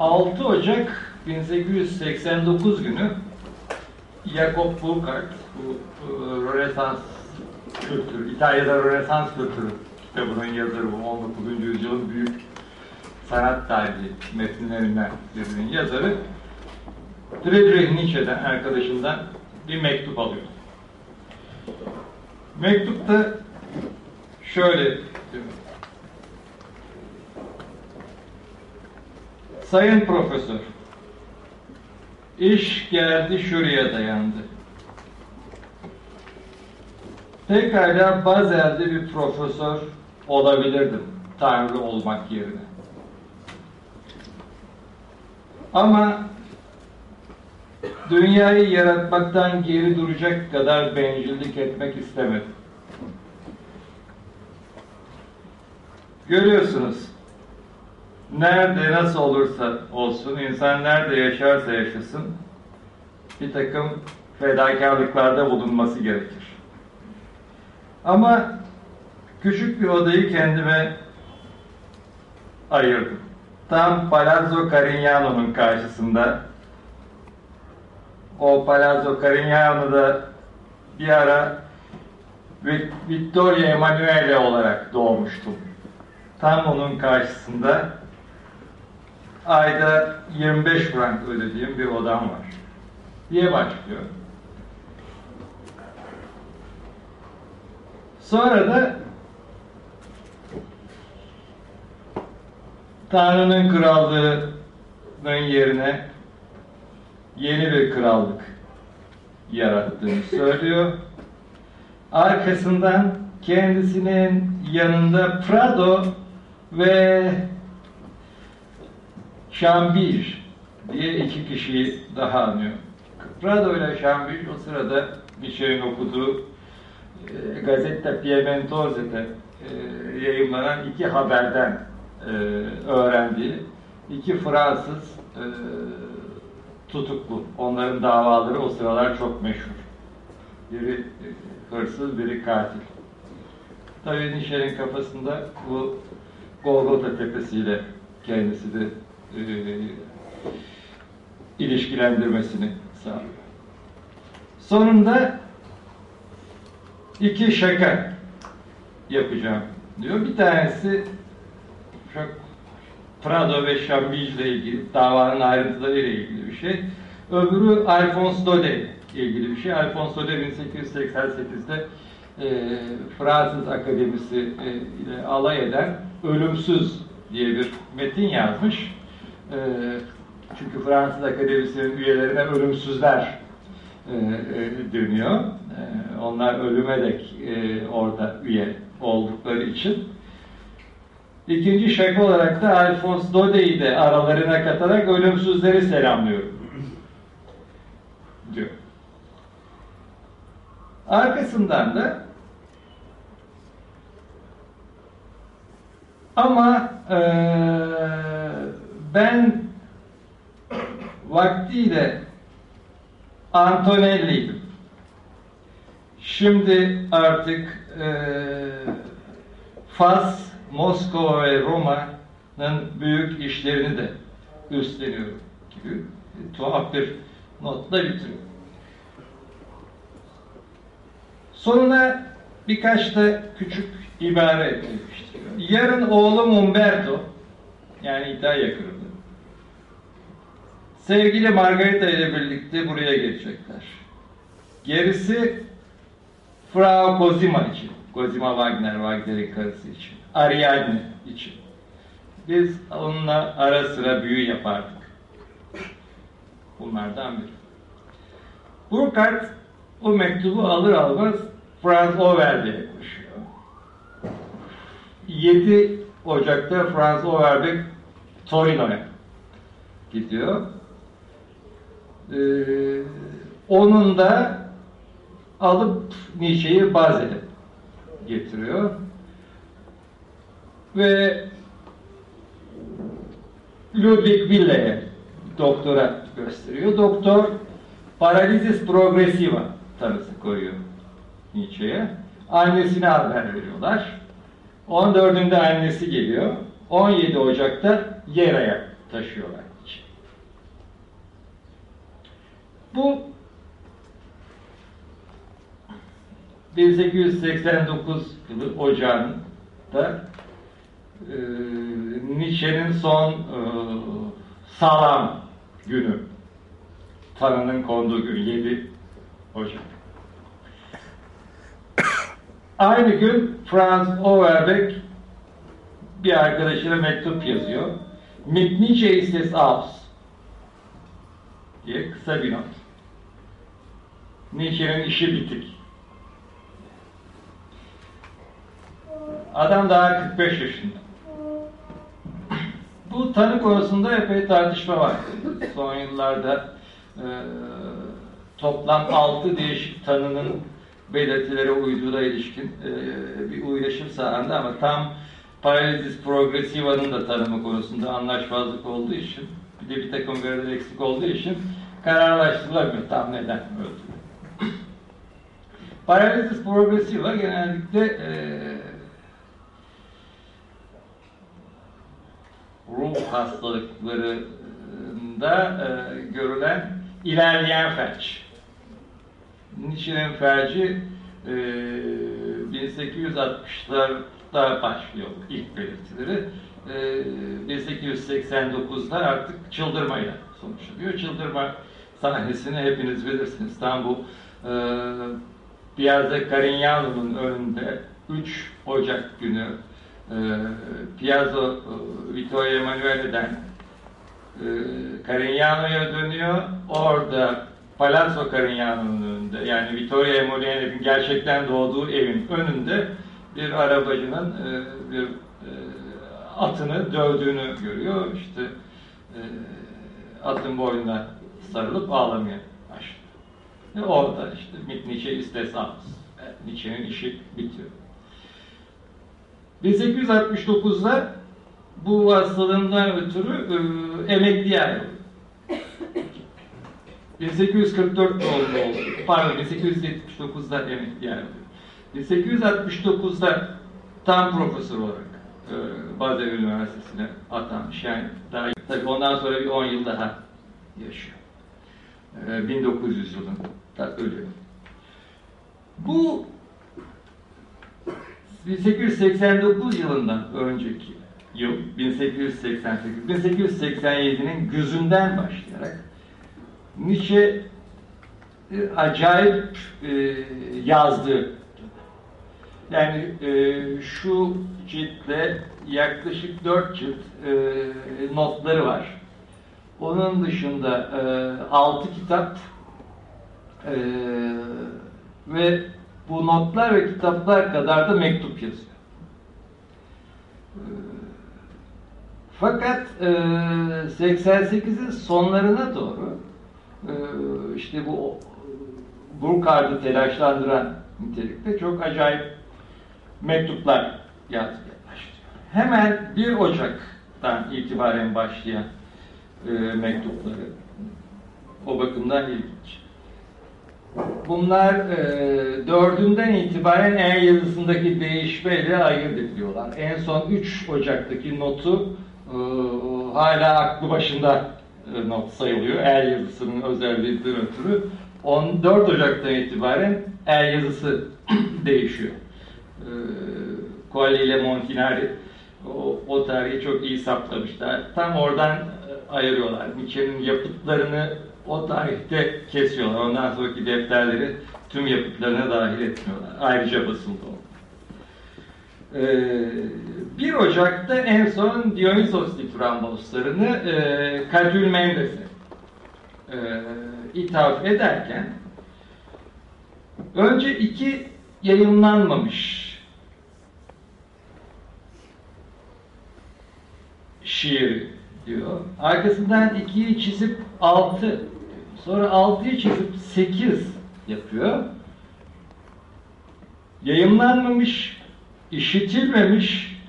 6 Ocak 1889 günü Jakob Burckhardt, bu, Rönesans kültürü, İtalya'da Rönesans kültürü kitabının yazarı, bu 19. yüzyılın büyük sanat tarihi metinlerinden birinin yazarı, Friedrich Nietzsche'den, arkadaşından bir mektup alıyor. Mektupta şöyle diyor. Sayın Profesör, iş geldi şuraya dayandı. Pekala Bazel'de bir profesör olabilirdim Tanrı olmak yerine. Ama dünyayı yaratmaktan geri duracak kadar bencillik etmek istemedim. Görüyorsunuz, nerede nasıl olursa olsun, insan nerede yaşarsa yaşasın, bir takım fedakarlıklarda bulunması gerekir. Ama küçük bir odayı kendime ayırdım. Tam Palazzo Carignano'nun karşısında. O Palazzo Carignano'da bir ara Vittorio Emanuele olarak doğmuştum. Tam onun karşısında ayda 25 frank ödediğim bir odam var. Diye başlıyor. Sonra da Tanrı'nın krallığının yerine yeni bir krallık yarattığını söylüyor. Arkasından kendisinin yanında Prado ve Şambir diye iki kişiyi daha anıyor. Prado ile Şambir o sırada bir şeyin okuduğu e, Gazetta Piemontese'de e, yayınlanan iki haberden e, öğrendiği iki Fransız e, tutuklu. Onların davaları o sıralar çok meşhur. Biri e, hırsız, biri katil. Tabii Nişer'in kafasında bu Golgota tepesiyle kendisi de e, ilişkilendirmesini sağlıyor. Sonunda iki şaka yapacağım diyor. Bir tanesi çok Prado ve Chambige ile ilgili, davanın ayrıntıları ile ilgili bir şey. Öbürü Alphonse Daudet ile ilgili bir şey. Alphonse Daudet 1888'de e, Fransız Akademisi e, ile alay eden Ölümsüz diye bir metin yazmış. E, çünkü Fransız Akademisi'nin üyelerine ölümsüzler e, e, dönüyor. E, onlar ölüme dek e, orada üye oldukları için. İkinci şaka olarak da Alphonse Daudet'i de aralarına katarak ölümsüzleri selamlıyorum diyor. Arkasından da ama e, ben vaktiyle Antonelli'ydim. Şimdi artık e, Fas, Moskova ve Roma'nın büyük işlerini de üstleniyorum gibi e, tuhaf bir notla bitiriyor. Sonuna birkaç da küçük ibare etmiştir. Yarın oğlum Umberto, yani İtalya kralı, sevgili Margarita ile birlikte buraya gelecekler. Gerisi Frau Cosima için, Cosima Wagner, Wagner'in karısı için, Ariadne için. Biz onunla ara sıra büyü yapardık. Bunlardan biri. Burkhardt o mektubu alır almaz Franz Overbeck'e koşuyor. 7 Ocak'ta Franz Overbeck Torino'ya gidiyor. Ee, onun da alıp Nietzsche'yi Bazel'e getiriyor. Ve Ludwig Wille'ye doktora gösteriyor. Doktor paralizis progressiva tanısı koyuyor Nietzsche'ye. Annesine haber veriyorlar. 14'ünde annesi geliyor. 17 Ocak'ta Yera'ya taşıyorlar Nietzsche. Bu 1889 yılı Ocağı'nda e, Nietzsche'nin son e, sağlam günü tanının konduğu gün 7 Ocak. Aynı gün Franz Overbeck bir arkadaşına mektup yazıyor. Mit Nietzsche ist es aus diye kısa bir not. Nietzsche'nin işi bitik. Adam daha 45 yaşında. Bu tanı konusunda epey tartışma var. Son yıllarda e, toplam 6 değişik tanının belirtilere uyduğuna ilişkin e, bir uylaşım sağlandı ama tam paralizis progressiva'nın da tanımı konusunda anlaşmazlık olduğu için bir de bir takım veriler eksik olduğu için kararlaştırılamıyor tam neden öldü. Paralizis progressiva genellikle e, ruh hastalıklarında e, görülen ilerleyen felç. Nietzsche'nin felci e, 1860'larda başlıyor ilk belirtileri. E, 1889'da artık çıldırmayla sonuçlanıyor. Çıldırma sahnesini hepiniz bilirsiniz. Tam bu e, Piazza Carignano'nun önünde 3 Ocak günü e, Piazza e, Vittorio Emanuele'den e, Carignano'ya dönüyor. Orada Palazzo Carignano'nun önünde yani Vittorio Emanuele'nin gerçekten doğduğu evin önünde bir arabacının e, bir e, atını dövdüğünü görüyor. İşte atın boynuna sarılıp ağlamaya. Ve orada işte Nietzsche istesams. Nietzsche'nin işi bitiyor. 1869'da bu hastalığından ötürü e, emekliye ayrılıyor. 1844 doğumlu oldu. Pardon 1879'da emekliye ayrılıyor. 1869'da tam profesör olarak e, Basel Üniversitesi'ne atanmış. Yani daha tabii ondan sonra bir 10 yıl daha yaşıyor. E, 1900 yılında ölüyor. Bu 1889 yılından önceki yıl 1888 1887'nin güzünden başlayarak Nietzsche e, acayip e, yazdı. Yani e, şu ciltle yaklaşık dört cilt e, notları var. Onun dışında e, altı kitap e, ve bu notlar ve kitaplar kadar da mektup yazıyor. Fakat e, 88'in sonlarına doğru e, işte bu Burkhart'ı telaşlandıran nitelikte çok acayip mektuplar yazmaya başlıyor. Hemen 1 Ocak'tan itibaren başlayan e, mektupları o bakımdan ilginç. Bunlar e, dördünden itibaren el yazısındaki değişmeyle ayırt ediliyorlar. En son 3 Ocak'taki notu e, hala aklı başında e, not sayılıyor. El yazısının özelliğinden ötürü. 14 Ocak'tan itibaren el yazısı değişiyor. E, Coali ile Montinari o, o tarihi çok iyi saplamışlar. Tam oradan ayırıyorlar. Nietzsche'nin yapıtlarını o tarihte kesiyorlar. Ondan sonraki defterleri tüm yapıtlarına dahil etmiyorlar. Ayrıca basıldı o. Ee, 1 Ocak'ta en son Dionysos Dituramboslarını e, Katül Mendes'e e, ithaf ederken önce iki yayınlanmamış şiir diyor. Arkasından ikiyi çizip altı Sonra altıyı çizip sekiz yapıyor. Yayınlanmamış, işitilmemiş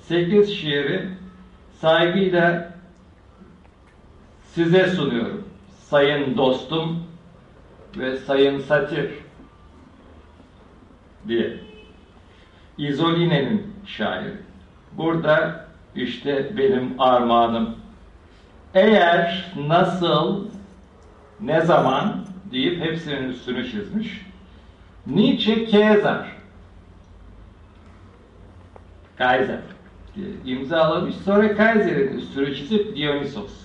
sekiz şiiri saygıyla size sunuyorum. Sayın dostum ve sayın satir diye. İzoline'nin şairi. Burada işte benim armağanım. Eğer nasıl ne zaman deyip hepsinin üstünü çizmiş. Nietzsche. Kaiser diye imzalamış. Sonra Kaiser'in üstünü çizip Dionysos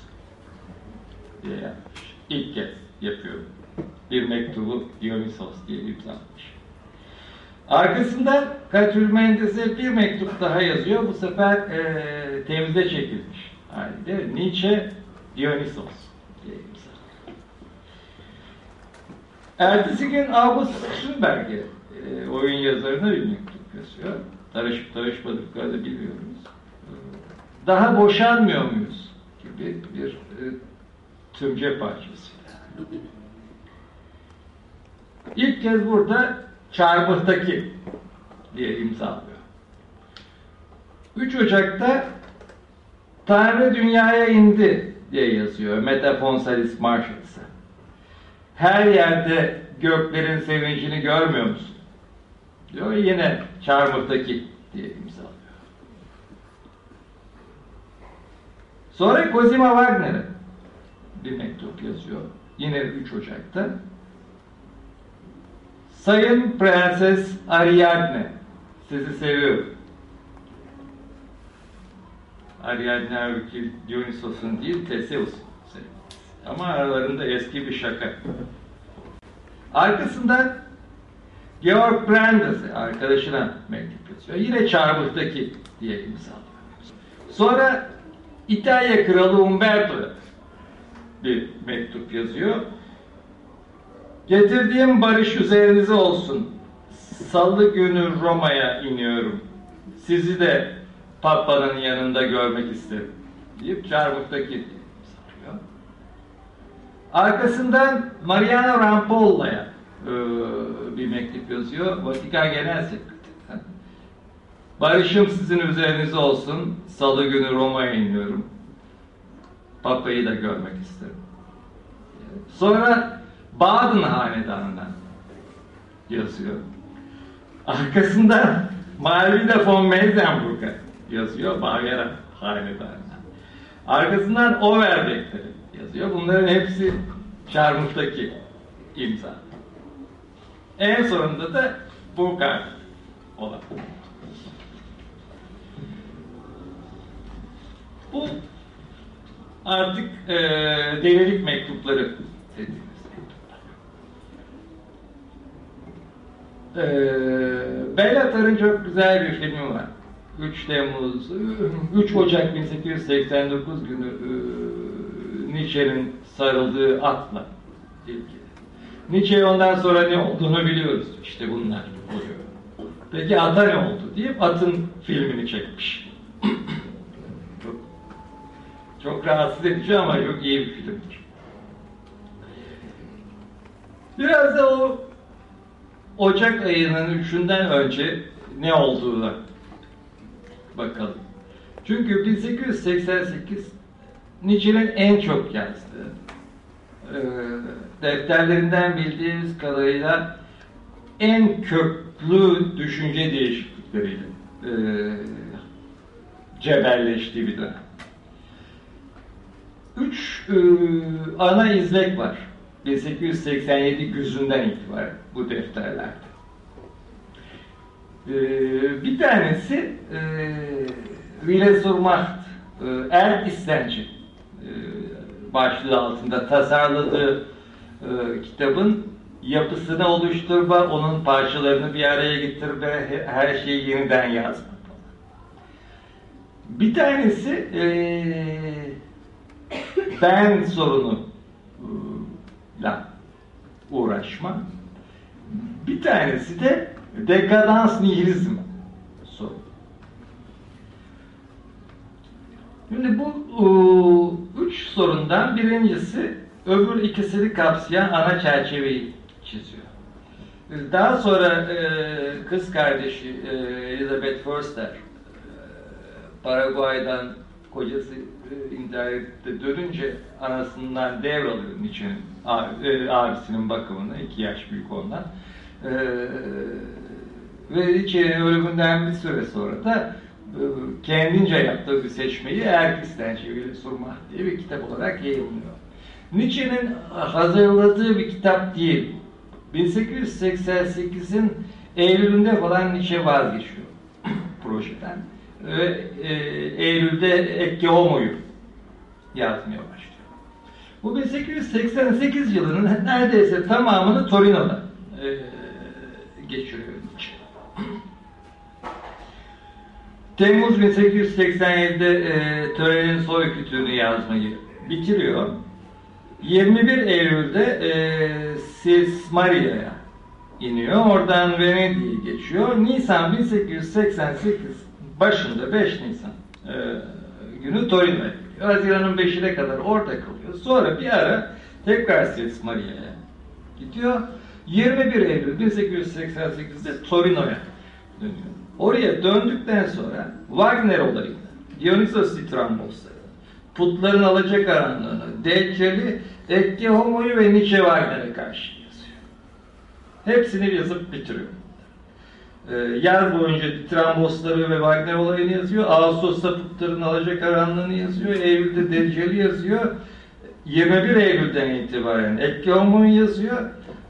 diye yapmış. İlk kez yapıyorum. Bir mektubu Dionysos diye imzalamış. Arkasından Katül Mendes'e bir mektup daha yazıyor. Bu sefer e, temize çekilmiş halde. Nietzsche Dionysos. Ertesi gün August Strindberg'e e, oyun yazarına bir mektup yazıyor. Tanışıp tanışmadıklarını bilmiyoruz. Daha boşanmıyor muyuz? gibi bir e, tümce parçası. İlk kez burada Çarmıh'taki diye imzalıyor. 3 Ocak'ta Tanrı dünyaya indi diye yazıyor Metafonsalis Marshalls'a. Her yerde göklerin sevincini görmüyor musun? Diyor yine Çarmıh'taki diye imzalıyor. Sonra Cosima Wagner'e bir mektup yazıyor. Yine 3 Ocak'ta. Sayın Prenses Ariadne, sizi seviyorum. Ariadne halbuki Dionysos'un değil, Theseus'un Ama aralarında eski bir şaka. Arkasından Georg Brandes'e arkadaşına mektup yazıyor. Yine Çarmıh'taki diye imzalıyor. Sonra İtalya Kralı Umberto'ya bir mektup yazıyor. Getirdiğim barış üzerinize olsun. Salı günü Roma'ya iniyorum. Sizi de Papa'nın yanında görmek isterim. Deyip Çarmıh'taki imzalıyor. Arkasından Mariano Rampolla'ya e, bir mektup yazıyor. Vatikan Genel Sekreteri. Barışım sizin üzerinize olsun. Salı günü Roma'ya iniyorum. Papa'yı da görmek isterim. Sonra Baden Hanedanı'na yazıyor. Arkasında Malvida von Meysenburg'a yazıyor. Bavyera Hanedanı'na. Arkasından Overbeck'leri yazıyor. Bunların hepsi Çarmıh'taki imza. En sonunda da Burkhardt olan. Bu artık e, delilik mektupları dediğimiz mektuplar. E, Bellatar'ın çok güzel bir filmi var. 3 Temmuz, 3 Ocak 1889 günü e, Nietzsche'nin sarıldığı atla ilgili. Nietzsche ondan sonra ne olduğunu biliyoruz. İşte bunlar oluyor. Peki ata ne oldu deyip atın filmini çekmiş. çok, çok rahatsız edici ama çok iyi bir filmdir. Biraz da o Ocak ayının üçünden önce ne olduğuna bakalım. Çünkü 1888 Nietzsche'nin en çok yazdığı, e, defterlerinden bildiğimiz kadarıyla en köklü düşünce değişiklikleriyle e, cebelleştiği bir dönem. Üç e, ana izlek var. 1887 güzünden itibaren bu defterlerde. E, bir tanesi e, Wille zur Macht, e, Er İstenci e, başlığı altında tasarladığı e, kitabın yapısını oluşturma, onun parçalarını bir araya getirme, her şeyi yeniden yazma. Bir tanesi e, ben sorunu ile uğraşma. Bir tanesi de dekadans nihilizm sorunu. Şimdi bu üç sorundan birincisi öbür ikisini kapsayan ana çerçeveyi çiziyor. Daha sonra e, kız kardeşi e, Elizabeth Forster e, Paraguay'dan kocası e, intihar etti dönünce anasından devralıyor Nietzsche'nin abisinin bakımını iki yaş büyük ondan. E, ve Nietzsche'nin ölümünden bir süre sonra da e, kendince yaptığı bir seçmeyi Erkis'ten çevirili Surmah diye bir kitap olarak yayınlıyor. Nietzsche'nin hazırladığı bir kitap değil. 1888'in Eylül'ünde falan Nietzsche vazgeçiyor projeden. Ve e, Eylül'de Ecce Homo'yu yazmaya başlıyor. Bu 1888 yılının neredeyse tamamını Torino'da e, geçiriyor Nietzsche. Temmuz 1887'de e, törenin soykütüğünü yazmayı bitiriyor. 21 Eylül'de e, Sismaria'ya iniyor. Oradan Venedik'e geçiyor. Nisan 1888 başında 5 Nisan e, günü Torino'ya gidiyor. Haziran'ın 5'ine kadar orada kalıyor. Sonra bir ara tekrar Sismaria'ya gidiyor. 21 Eylül 1888'de Torino'ya dönüyor. Oraya döndükten sonra Wagner olayını, Dionysos Ditrambos'ları, putların alacakaranlığını, Deccal'i, Ecce Homo'yu ve Nietzsche Wagner'e karşı yazıyor. Hepsini yazıp bitiriyor. Ee, yaz boyunca Ditrambos'ları ve Wagner olayını yazıyor. Ağustos'ta putların alacakaranlığını yazıyor. Eylül'de Deccal'i yazıyor. 21 Eylül'den itibaren Ecce Homo'yu yazıyor.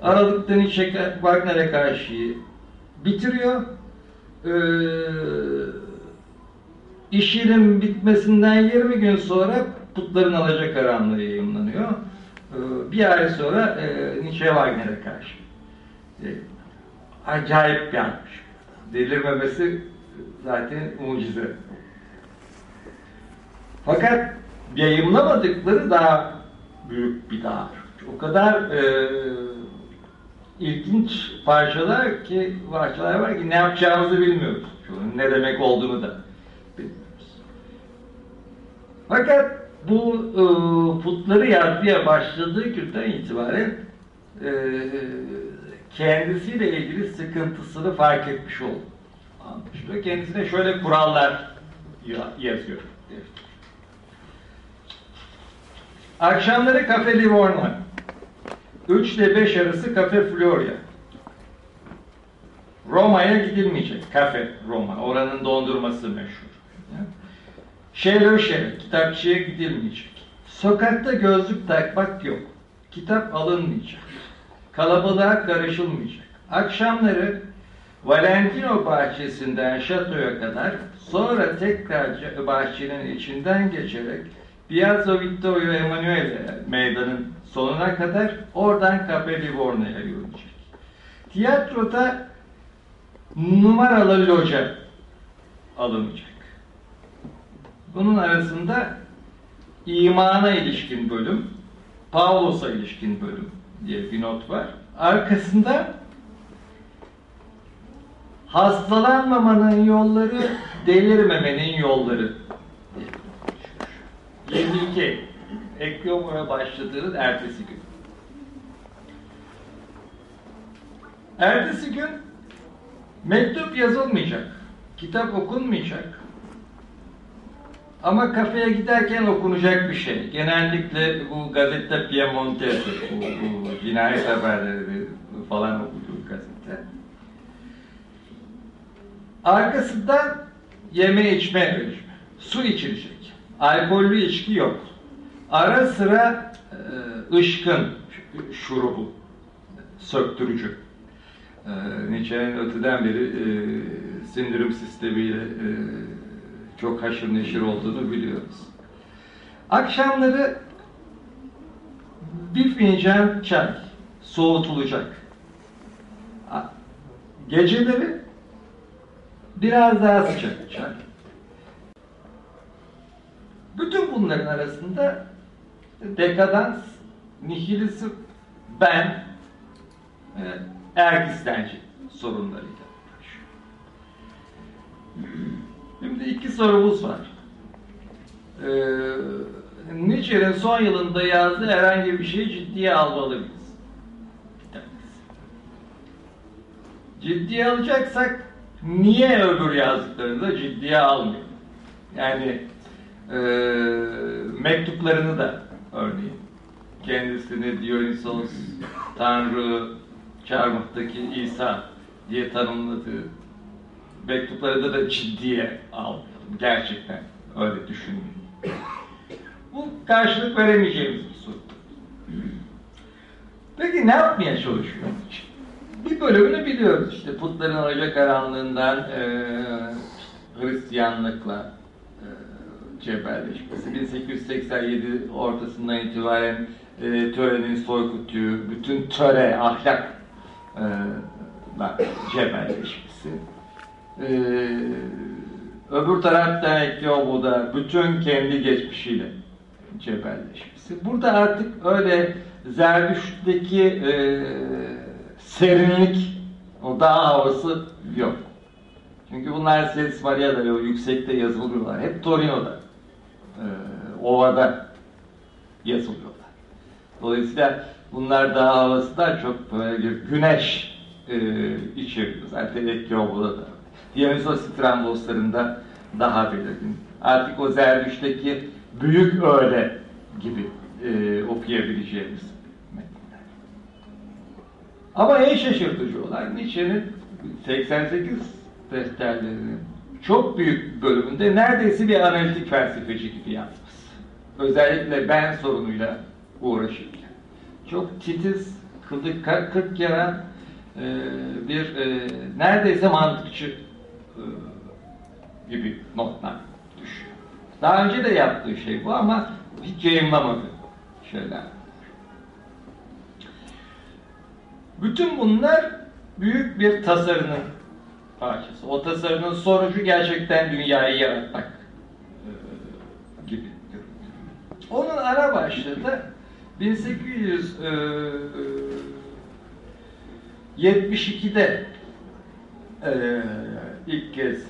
Aralık'ta Nietzsche Wagner'e karşı bitiriyor. Ee, işinin bitmesinden 20 gün sonra Putların Alacakaranlığı yayınlanıyor. Ee, bir ay sonra e, Nietzsche Wagner'e karşı. E, acayip yanmış. Delirmemesi zaten mucize. Fakat yayınlamadıkları daha büyük bir dağ. O kadar e, ilginç parçalar ki parçalar var ki ne yapacağımızı bilmiyoruz. Şunun ne demek olduğunu da bilmiyoruz. Fakat bu e, putları yazmaya başladığı günden itibaren e, kendisiyle ilgili sıkıntısını fark etmiş oldu. Anlaşılıyor. Kendisine şöyle kurallar yazıyor. Akşamları Cafe Livorno 3 ile 5 arası Cafe Floria. Roma'ya gidilmeyecek. Cafe Roma. Oranın dondurması meşhur. Şehir. Kitapçıya gidilmeyecek. Sokakta gözlük takmak yok. Kitap alınmayacak. Kalabalığa karışılmayacak. Akşamları Valentino bahçesinden şatoya kadar sonra tekrar bahçenin içinden geçerek Piazza Vittorio Emanuele meydanın sonuna kadar oradan Cafe Livorno'ya yürüyecek. Tiyatroda numaralı loca alınacak. Bunun arasında imana ilişkin bölüm, Pavlos'a ilişkin bölüm diye bir not var. Arkasında hastalanmamanın yolları, delirmemenin yolları 22 Ekyomo'ya başladığının ertesi gün. Ertesi gün mektup yazılmayacak, kitap okunmayacak. Ama kafeye giderken okunacak bir şey. Genellikle bu gazete Piemonte, bu, bu cinayet haberleri falan okuduğu gazete. Arkasından yeme içme rejimi. Su içilecek. Alkollü içki yok. Ara sıra e, ışkın şurubu, söktürücü. E, Nietzsche'nin öteden beri e, sindirim sistemiyle e, çok haşır neşir olduğunu biliyoruz. Akşamları bir fincan çay soğutulacak. Geceleri biraz daha sıcak çay. Bütün bunların arasında dekadans, nihilizm, ben, e, ergistenci sorunlarıyla. Şimdi iki sorumuz var. Ee, Nietzsche'nin son yılında yazdığı herhangi bir şeyi ciddiye almalı mıyız? Ciddiye alacaksak niye öbür yazdıklarını da ciddiye almıyor? Yani e, mektuplarını da örneğin kendisini Dionysos, Tanrı, Çarmıh'taki İsa diye tanımladığı mektupları da ciddiye almayalım. Gerçekten öyle düşünmeyin. Bu karşılık veremeyeceğimiz bir soru. Peki ne yapmaya çalışıyor? Bir bölümünü biliyoruz işte putların hoca karanlığından e, Hristiyanlıkla cebelleşmesi. 1887 ortasından itibaren e, törenin soykutüğü, bütün töre, ahlak e, cebelleşmesi. E, öbür taraftan Ekyobo'da bütün kendi geçmişiyle cebelleşmesi. Burada artık öyle Zerdüşt'teki e, serinlik, o dağ havası yok. Çünkü bunlar Ses Maria'da o yüksekte yazılıyorlar. Hep Torino'da, e, ovada yazılıyorlar. Dolayısıyla bunlar dağ havası da çok böyle bir güneş e, içeriyor. Zaten etki ovada da. Dionysos Tramboslarında daha belirgin. Artık o Zerdüşt'teki büyük öğle gibi e, okuyabileceğimiz metinler. Ama en şaşırtıcı olan Nietzsche'nin 88 defterlerinin çok büyük bölümünde neredeyse bir analitik felsefeci gibi yazması. Özellikle ben sorunuyla uğraşırken. Çok titiz, kıldık kırk yaran e, bir e, neredeyse mantıkçı e, gibi notlar düşüyor. Daha önce de yaptığı şey bu ama hiç yayınlamadı şeyler. Bütün bunlar büyük bir tasarının parçası. O tasarının sonucu gerçekten dünyayı yaratmak e, gibi. Onun ara başlığı da 1872'de e, e, ilk kez e,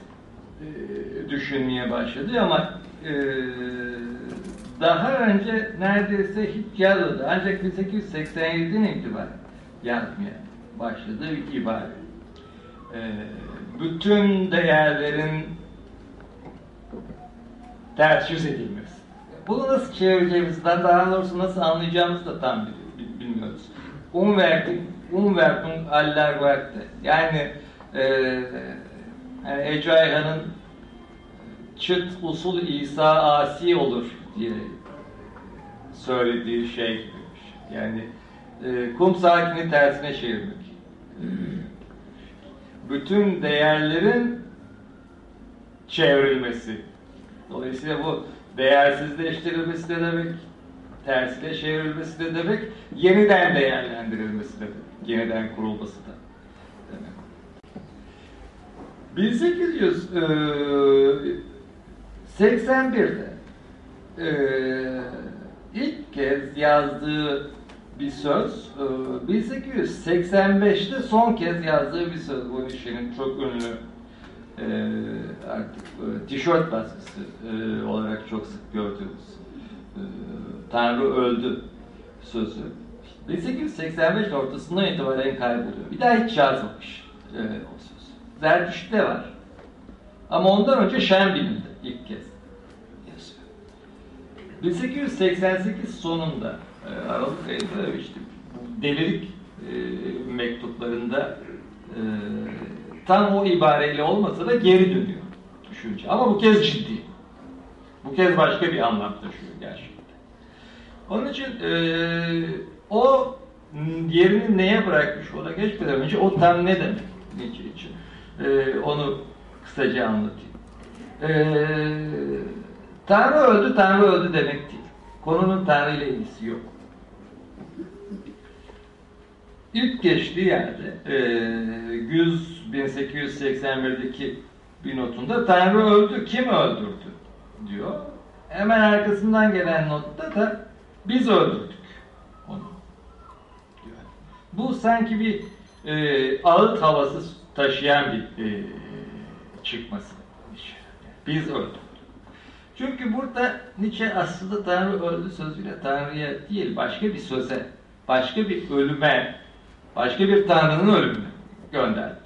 düşünmeye başladı ama e, daha önce neredeyse hiç yazmadı. Ancak 1887'den itibaren yazmaya başladı ibare. E, bütün değerlerin ters yüz edilmesi. Bunu nasıl çevireceğimizden, daha doğrusu nasıl anlayacağımızı da tam bilmiyoruz. Umwertung, Umwertung aller Werte. Yani e, yani Ece Ayhan'ın çıt usul İsa asi olur diye söylediği şey yani e, kum sakini tersine çevirmek. Bütün değerlerin çevrilmesi. Dolayısıyla bu değersizleştirilmesi de demek, tersine çevrilmesi de demek, yeniden değerlendirilmesi de demek, yeniden kurulması da demek. 1881'de e, ilk kez yazdığı bir söz, e, 1885'te son kez yazdığı bir söz. Bu işinin çok ünlü e, artık e, tişört baskısı e, olarak çok sık gördüğümüz Tanrı öldü sözü. 1885 ortasından itibaren kayboluyor. Bir daha hiç yazmamış o söz. Zerdüşt'te var. Ama ondan önce Şenbil'de ilk kez yazıyor. 1888 sonunda e, Aralık ayında işte delilik e, mektuplarında e, tam o ibareyle olmasa da geri dönüyor düşünce. Ama bu kez ciddi. Bu kez başka bir anlam taşıyor gerçekten. Onun için e, o yerini neye bırakmış ona geçmeden önce o tam ne demek Nietzsche için? E, onu kısaca anlatayım. E, Tanrı öldü, Tanrı öldü demek değil. Konunun Tanrı ile ilgisi yok. İlk geçtiği yerde e, Güz 1881'deki bir notunda Tanrı öldü, kim öldürdü diyor. Hemen arkasından gelen notta da biz öldürdük onu diyor. Bu sanki bir e, ağıt havası taşıyan bir e, çıkması. Biz öldük. Çünkü burada Nietzsche aslında Tanrı öldü sözüyle Tanrı'ya değil, başka bir söze, başka bir ölüme, başka bir Tanrı'nın ölümüne gönderdi.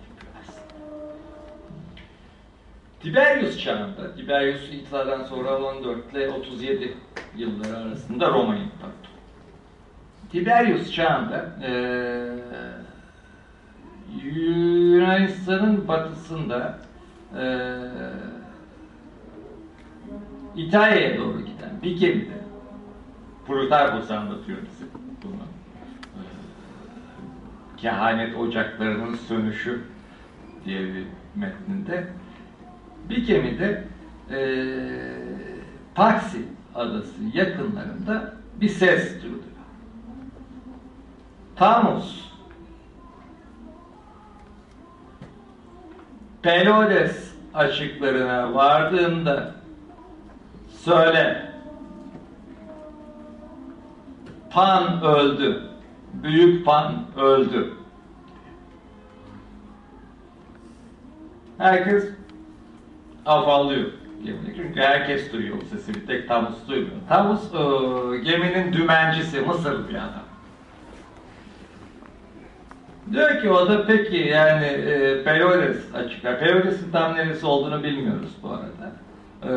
Tiberius çağında, Tiberius İtlar'dan sonra 14 ile 37 yılları arasında Roma İmparatoru. Tiberius çağında e, Yunanistan'ın batısında e, İtalya'ya doğru giden bir gemide Plutarkos anlatıyor bize. Kehanet ocaklarının sönüşü diye bir metninde. Bir gemide e, Paksi adası yakınlarında bir ses duyuluyor. Tamus Pelodes açıklarına vardığında söyle Pan öldü. Büyük Pan öldü. Herkes afallıyor gemide. Çünkü herkes duyuyor o sesi. Bir tek Tamus duymuyor. Tamus e, geminin dümencisi, Mısırlı bir adam. Diyor ki o da peki yani e, Pelodes açıklar. Pelodes'in tam neresi olduğunu bilmiyoruz bu arada. E,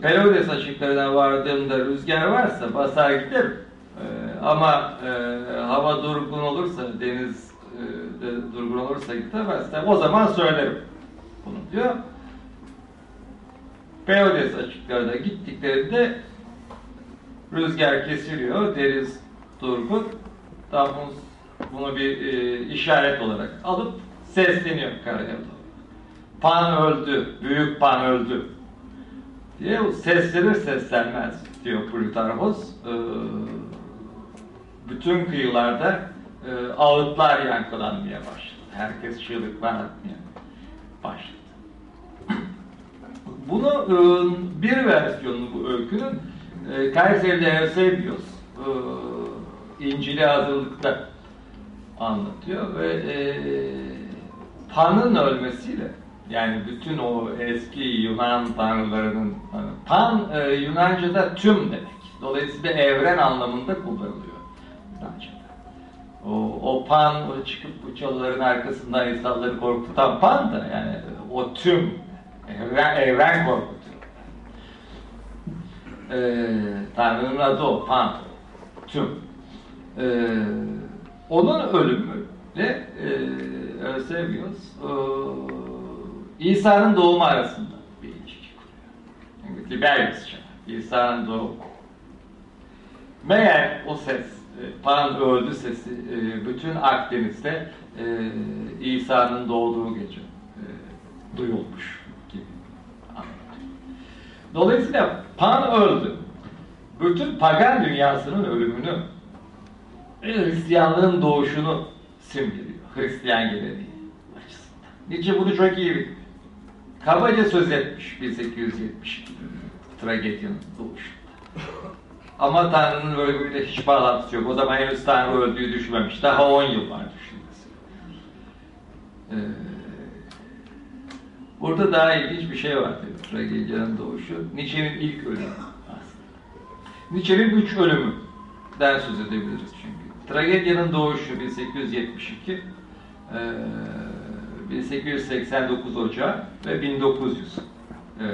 Pelodes açıklarına vardığımda rüzgar varsa basar giderim. E, ama e, hava durgun olursa, deniz e, de durgun olursa gidemezsem o zaman söylerim bunu diyor. Pelodes açıklarına gittiklerinde rüzgar kesiliyor, deniz durgun. Tamus bunu bir e, işaret olarak alıp sesleniyor karaya doğru. Pan öldü, büyük Pan öldü diye seslenir seslenmez diyor Plutarhos. E, bütün kıyılarda e, ağıtlar yankılanmaya başladı. Herkes çığlıklar atmaya başladı. Bunu e, bir versiyonu bu öykünün e, Kayseri'de Eusebius e, İncil'i hazırlıkta anlatıyor ve e, Pan'ın ölmesiyle yani bütün o eski Yunan tanrılarının Pan e, Yunanca'da tüm demek. Dolayısıyla evren anlamında kullanılıyor Yunanca'da. O, o Pan o çıkıp bu çalıların arkasından insanları korkutan Pan da yani o tüm evren, evren korkutuyor. Ee, Tanrı'nın adı o Pan. Tüm. Ee, onun ölümüyle e, Eusebius e, İsa'nın doğumu arasında bir ilişki kuruyor. Yani Tiberius. İsa'nın doğumu. Meğer o ses, Pan öldü sesi e, bütün Akdeniz'de e, İsa'nın doğduğu gece e, duyulmuş gibi. Dolayısıyla Pan öldü. Bütün pagan dünyasının ölümünü Hristiyanlığın doğuşunu simgeliyor. Hristiyan geleneği açısından. Nietzsche bunu çok iyi biliyor. Kabaca söz etmiş 1870 tragedyanın doğuşunda. Ama Tanrı'nın ölümüyle hiç bağlantısı yok. O zaman henüz Tanrı öldüğü düşmemiş. Daha 10 yıl var düşünmesi. Ee, burada daha ilginç bir şey var tabii. Tragedyanın doğuşu. Nietzsche'nin ilk ölümü. Nietzsche'nin üç ölümünden söz edebiliriz çünkü. Tragedyanın doğuşu 1872, e, 1889 Ocağı ve 1900. E,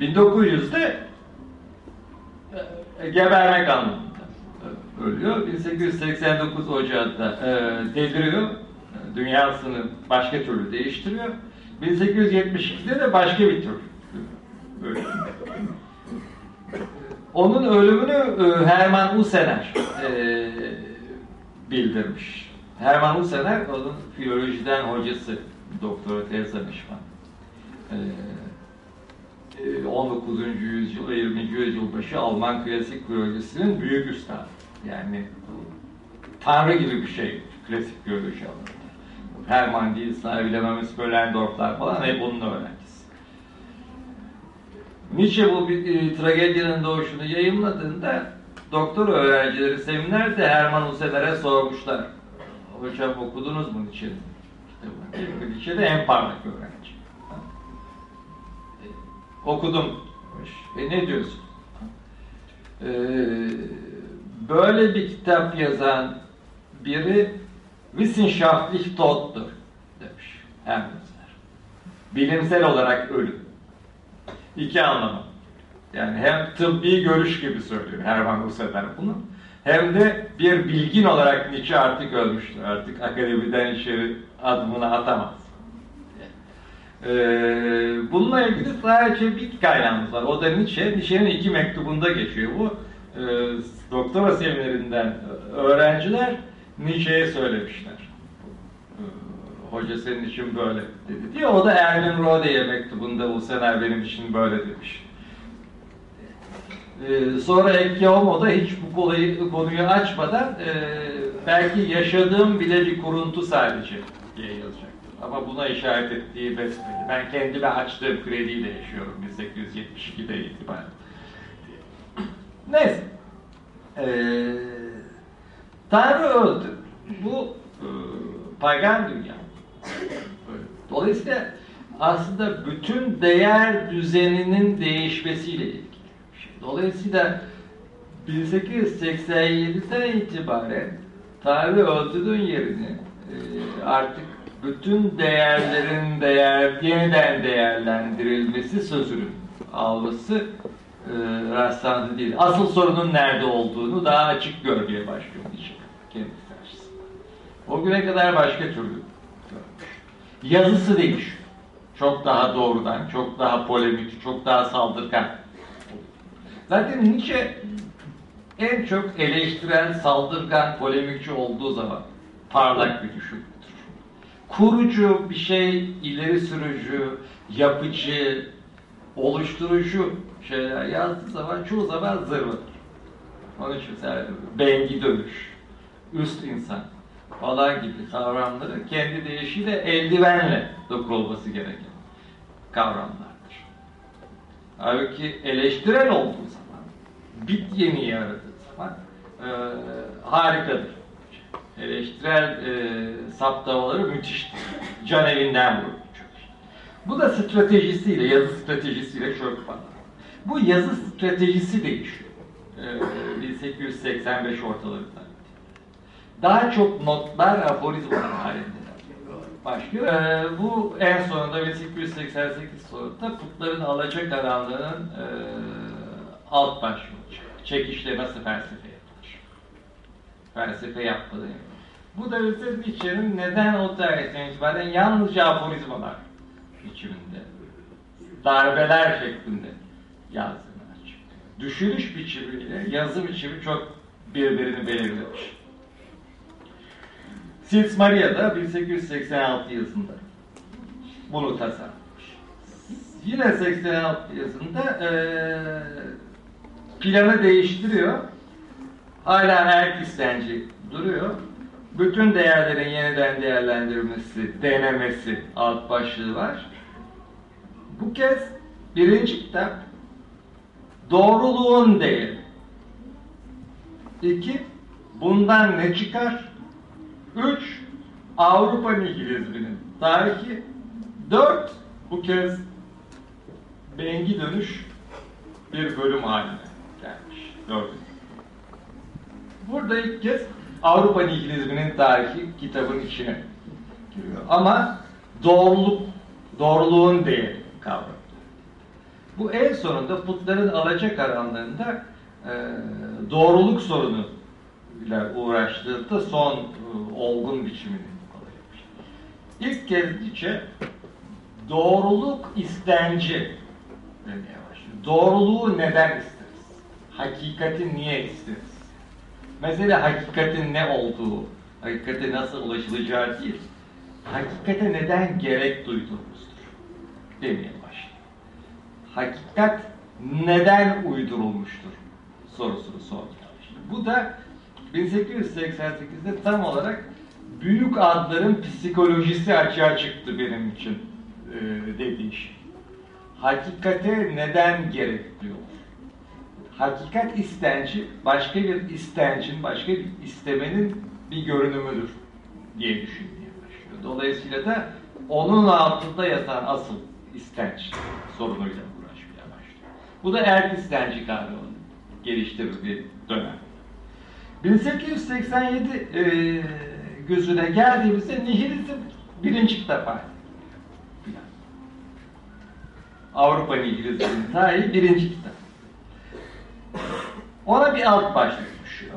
1900'de e, gebermek anlamında ölüyor. 1889 Ocağı'da e, deliriyor. Dünyasını başka türlü değiştiriyor. 1872'de de başka bir tür ölüyor. Onun ölümünü e, Hermann Usener e, bildirmiş. Hermann Usener onun filolojiden hocası, doktora tez danışman. E, 19. yüzyıl ve 20. yüzyıl başı Alman klasik filolojisinin büyük üstadı. Yani tanrı gibi bir şey klasik filoloji alanında. Hermann değil, Slavillememis, Bölendorflar falan hep onun öğrencisi. Nietzsche bu bir e, tragedyanın doğuşunu yayınladığında doktor öğrencileri seminerde Hermann Husserl'e sormuşlar. Hocam okudunuz mu Nietzsche'nin kitabını? Nietzsche de en parlak öğrenci. Okudum. E ne diyorsun? E, böyle bir kitap yazan biri Wissenschaftlich tottur demiş Hermann Husserl. Bilimsel olarak ölüm. İki anlamı. Yani hem tıbbi görüş gibi söylüyor Hermann Husserl bunu. Hem de bir bilgin olarak Nietzsche artık ölmüştür. Artık akademiden içeri adımını atamaz. Ee, bununla ilgili sadece bir kaynağımız var. O da Nietzsche. Nietzsche'nin iki mektubunda geçiyor bu. Ee, doktora seminerinden öğrenciler Nietzsche'ye söylemişler. Ee, Hoca senin için böyle dedi diye. O da Erwin Rode'ye mektubunda bu sener benim için böyle demiş. Ee, sonra Ekke Homo da hiç bu konuyu, konuyu açmadan e, belki yaşadığım bile bir kuruntu sadece diye yazacak. Ama buna işaret ettiği besbelli. Ben kendime açtığım krediyle yaşıyorum 1872'de itibaren. Neyse. Ee, Tanrı öldü. Bu e, pagan dünya. Dolayısıyla aslında bütün değer düzeninin değişmesiyle ilgili bir şey. Dolayısıyla 1887'den itibaren Tanrı öldüğün yerini e, artık bütün değerlerin değer yeniden değerlendirilmesi sözünün alması e, rastlantı değil. Asıl sorunun nerede olduğunu daha açık görmeye başlıyor için kendisi açısından. O güne kadar başka türlü. Yazısı değişiyor. Çok daha doğrudan, çok daha polemik, çok daha saldırgan. Zaten Nietzsche en çok eleştiren, saldırgan, polemikçi olduğu zaman parlak bir düşünür kurucu bir şey, ileri sürücü, yapıcı, oluşturucu şeyler yazdığı zaman çoğu zaman zırvadır. Onun için bengi dönüş, üst insan falan gibi kavramları kendi deyişiyle eldivenle dokunulması gereken kavramlardır. Halbuki eleştirel olduğu zaman, bit yeni yaradığı zaman e, harikadır eleştirel e, saptamaları müthiştir. Can evinden vurur. Bu da stratejisiyle, yazı stratejisiyle fazla. Bu yazı stratejisi değişiyor. E, 1885 ortalarında. Daha çok notlar aforizmalar halinde başlıyor. E, bu en sonunda 1888 sonunda putların alacakaranlığının e, alt başlığı. Çekişle nasıl felsefe yapılır? Felsefe yapmalı. Bu da bize Nietzsche'nin neden o tarihten itibaren yalnızca aforizmalar biçiminde, darbeler şeklinde yazdığını açıklıyor. Düşünüş biçimiyle yazı biçimi çok birbirini belirlemiş. Sils Maria da 1886 yılında bunu tasarlamış. Yine 86 yılında e, planı değiştiriyor. Hala erk istenci duruyor bütün değerlerin yeniden değerlendirilmesi, denemesi alt başlığı var. Bu kez birinci kitap doğruluğun değeri. İki, bundan ne çıkar? Üç, Avrupa nihilizminin tarihi. Dört, bu kez bengi dönüş bir bölüm haline gelmiş. Dördüncü. Burada ilk kez Avrupa nihilizminin tarihi kitabın içine giriyor. Ama doğruluk, doğruluğun değeri kavramı. Bu en sonunda putların alacakaranlığında e, doğruluk sorunu ile uğraştığında son e, olgun biçimini alıyor. İlk kez Nietzsche doğruluk istenci demeye başlıyor. Doğruluğu neden isteriz? Hakikati niye isteriz? Mesele hakikatin ne olduğu, hakikate nasıl ulaşılacağı değil, hakikate neden gerek duyduğumuzdur demeye başlıyor. Hakikat neden uydurulmuştur sorusunu sormaya Bu da 1888'de tam olarak büyük adların psikolojisi açığa çıktı benim için e, dediği şey. Hakikate neden gerek duyulur? Hakikat istenci başka bir istencin, başka bir istemenin bir görünümüdür diye düşünmeye başlıyor. Dolayısıyla da onun altında yatan asıl istenç sorunuyla uğraşmaya başlıyor. Bu da erk istenci kavramını geliştirdiği dönem. 1887 e, gözüne geldiğimizde nihilizm birinci kitap Avrupa nihilizminin tarihi birinci kitap. Ona bir alt başlık düşüyor.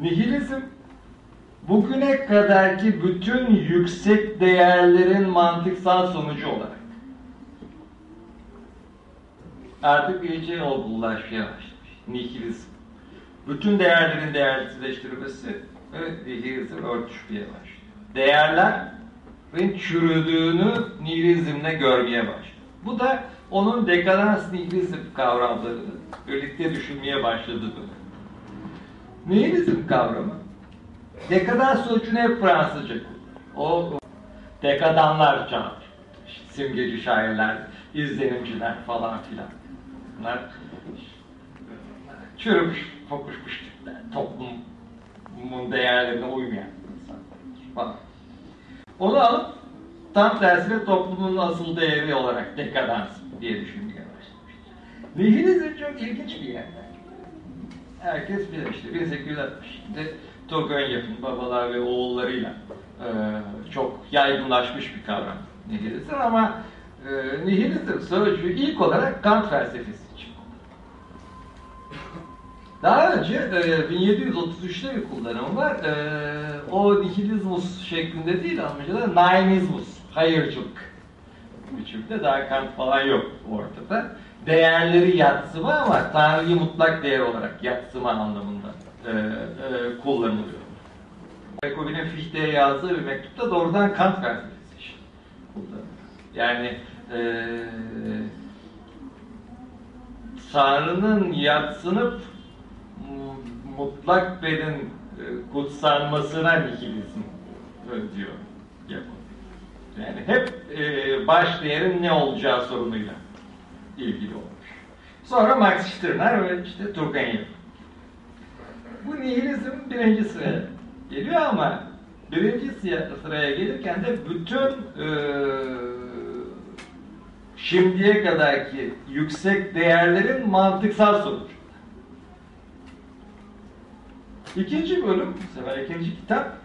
Nihilizm bugüne kadarki bütün yüksek değerlerin mantıksal sonucu olarak artık iyice olgunlaşmaya başlamış. Nihilizm. bütün değerlerin değersizleştirilmesi ve nihilizm örtüşmeye başlıyor. Değerlerin çürüdüğünü nihilizmle görmeye başlıyor. Bu da onun dekadans nihilizm kavramlarını birlikte düşünmeye başladığı dönem. Nihilizm kavramı dekadans sözcüğünü hep Fransızca. O dekadanlar çağır. Simgeci şairler, izlenimciler falan filan. Bunlar çürümüş, kokuşmuş. Toplumun değerlerine uymayan insanlar. Onu alıp tam tersine toplumun asıl değeri olarak dekadans diye düşünmeye başlamıştır. Nihilizm çok ilginç bir yerden. Herkes bilir işte 1860'da Turgenev'in babalar ve oğullarıyla e, çok yaygınlaşmış bir kavram nihilizm ama e, nihilizm sözcüğü ilk olarak Kant felsefesi için daha önce e, 1733'te bir kullanımı var. E, o nihilizmus şeklinde değil Almanca'da nainizmus, hayırcılık biçimde. Daha Kant falan yok ortada. Değerleri yatsıma ama Tanrı'yı mutlak değer olarak yatsıma anlamında e, e, kullanılıyor. Jacobin'in Fichte'ye yazdığı bir mektupta doğrudan Kant felsefesi işte. Yani e, Tanrı'nın yatsınıp mutlak benin e, kutsanmasına nihilizm diyor Yani hep e, baş değerin ne olacağı sorunuyla ilgili olmuş. Sonra Max Stirner ve işte Turgenev. Bu nihilizm birinci sıraya geliyor ama birinci sıraya gelirken de bütün e, şimdiye kadarki yüksek değerlerin mantıksal sonucu. İkinci bölüm, bu sefer ikinci kitap,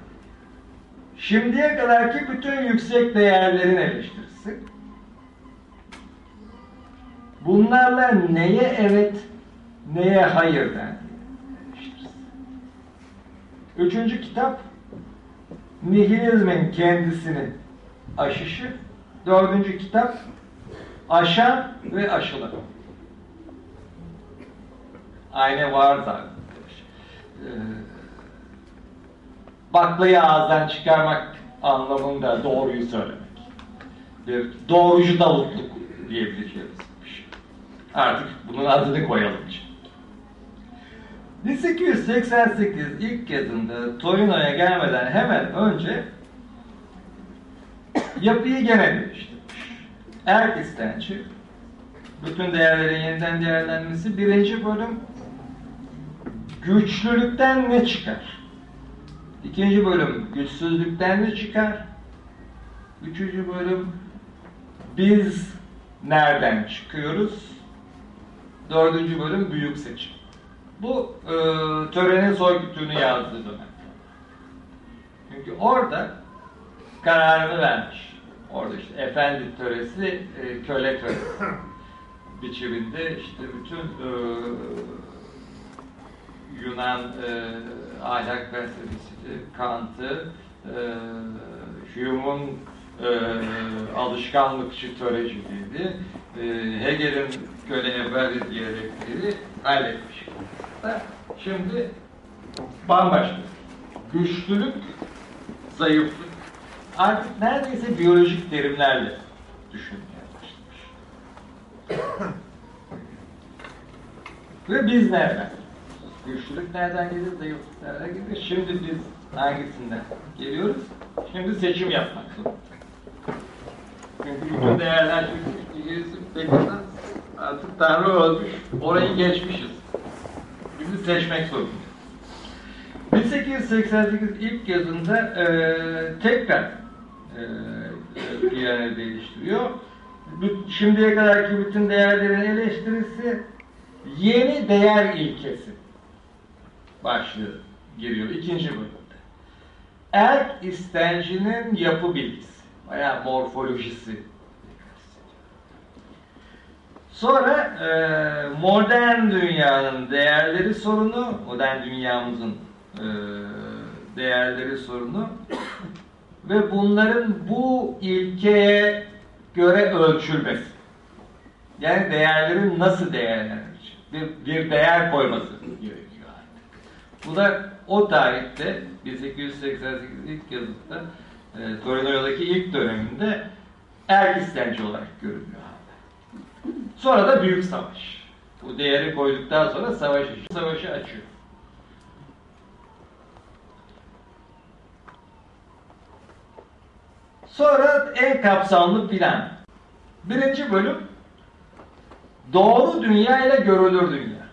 şimdiye kadarki bütün yüksek değerlerin eleştirisi. Bunlarla neye evet, neye hayır den Üçüncü kitap, nihilizmin kendisini aşışı. Dördüncü kitap, aşan ve aşılan. Aynı var zaten. Ee, baklayı ağızdan çıkarmak anlamında doğruyu söylemek. Bir doğrucu davutluk diyebileceğimiz bir şey. Artık bunun adını koyalım. 1888 ilk yazında Torino'ya gelmeden hemen önce yapıyı gene değiştirmiş. Erk istenci, bütün değerlerin yeniden değerlenmesi birinci bölüm güçlülükten ne çıkar? İkinci bölüm güçsüzlükten ne çıkar? Üçüncü bölüm biz nereden çıkıyoruz? Dördüncü bölüm büyük seçim. Bu e, törenin soykütüğünü yazdığı dönem. Çünkü orada kararını vermiş. Orada işte efendi töresi, e, köle töresi biçiminde işte bütün e, Yunan e, ahlak felsefesi, Kant'ı, e, Hume'un e, alışkanlıkçı töreciliğini, e, Hegel'in köle evveli diyalekleri halletmiş. Şimdi bambaşka. Güçlülük, zayıflık artık neredeyse biyolojik terimlerle düşünmeye başlamış. Ve biz nereden? Güçlülük nereden gelir, zayıflık nereden gelir? Şimdi biz hangisinden geliyoruz? Şimdi seçim yapmak. Çünkü bütün değerler çünkü artık Tanrı ölmüş, orayı geçmişiz. Bizi seçmek zorunda. 1888 ilk yazında e, tekrar e, Piyane değiştiriyor. Şimdiye kadarki bütün değerlerin eleştirisi yeni değer ilkesi başlığı giriyor ikinci bölümde. Erk istencinin yapı bilgisi veya morfolojisi. Sonra e, modern dünyanın değerleri sorunu, modern dünyamızın e, değerleri sorunu ve bunların bu ilkeye göre ölçülmesi. Yani değerlerin nasıl değerlendirecek? Bir, bir değer koyması. Bu da o tarihte 1888 ilk yazıtta e, Torino'daki ilk döneminde Ergistenci olarak görünüyor. Sonra da Büyük Savaş. Bu değeri koyduktan sonra savaş, savaşı açıyor. Sonra en kapsamlı plan. Birinci bölüm doğru dünya ile görülür dünya.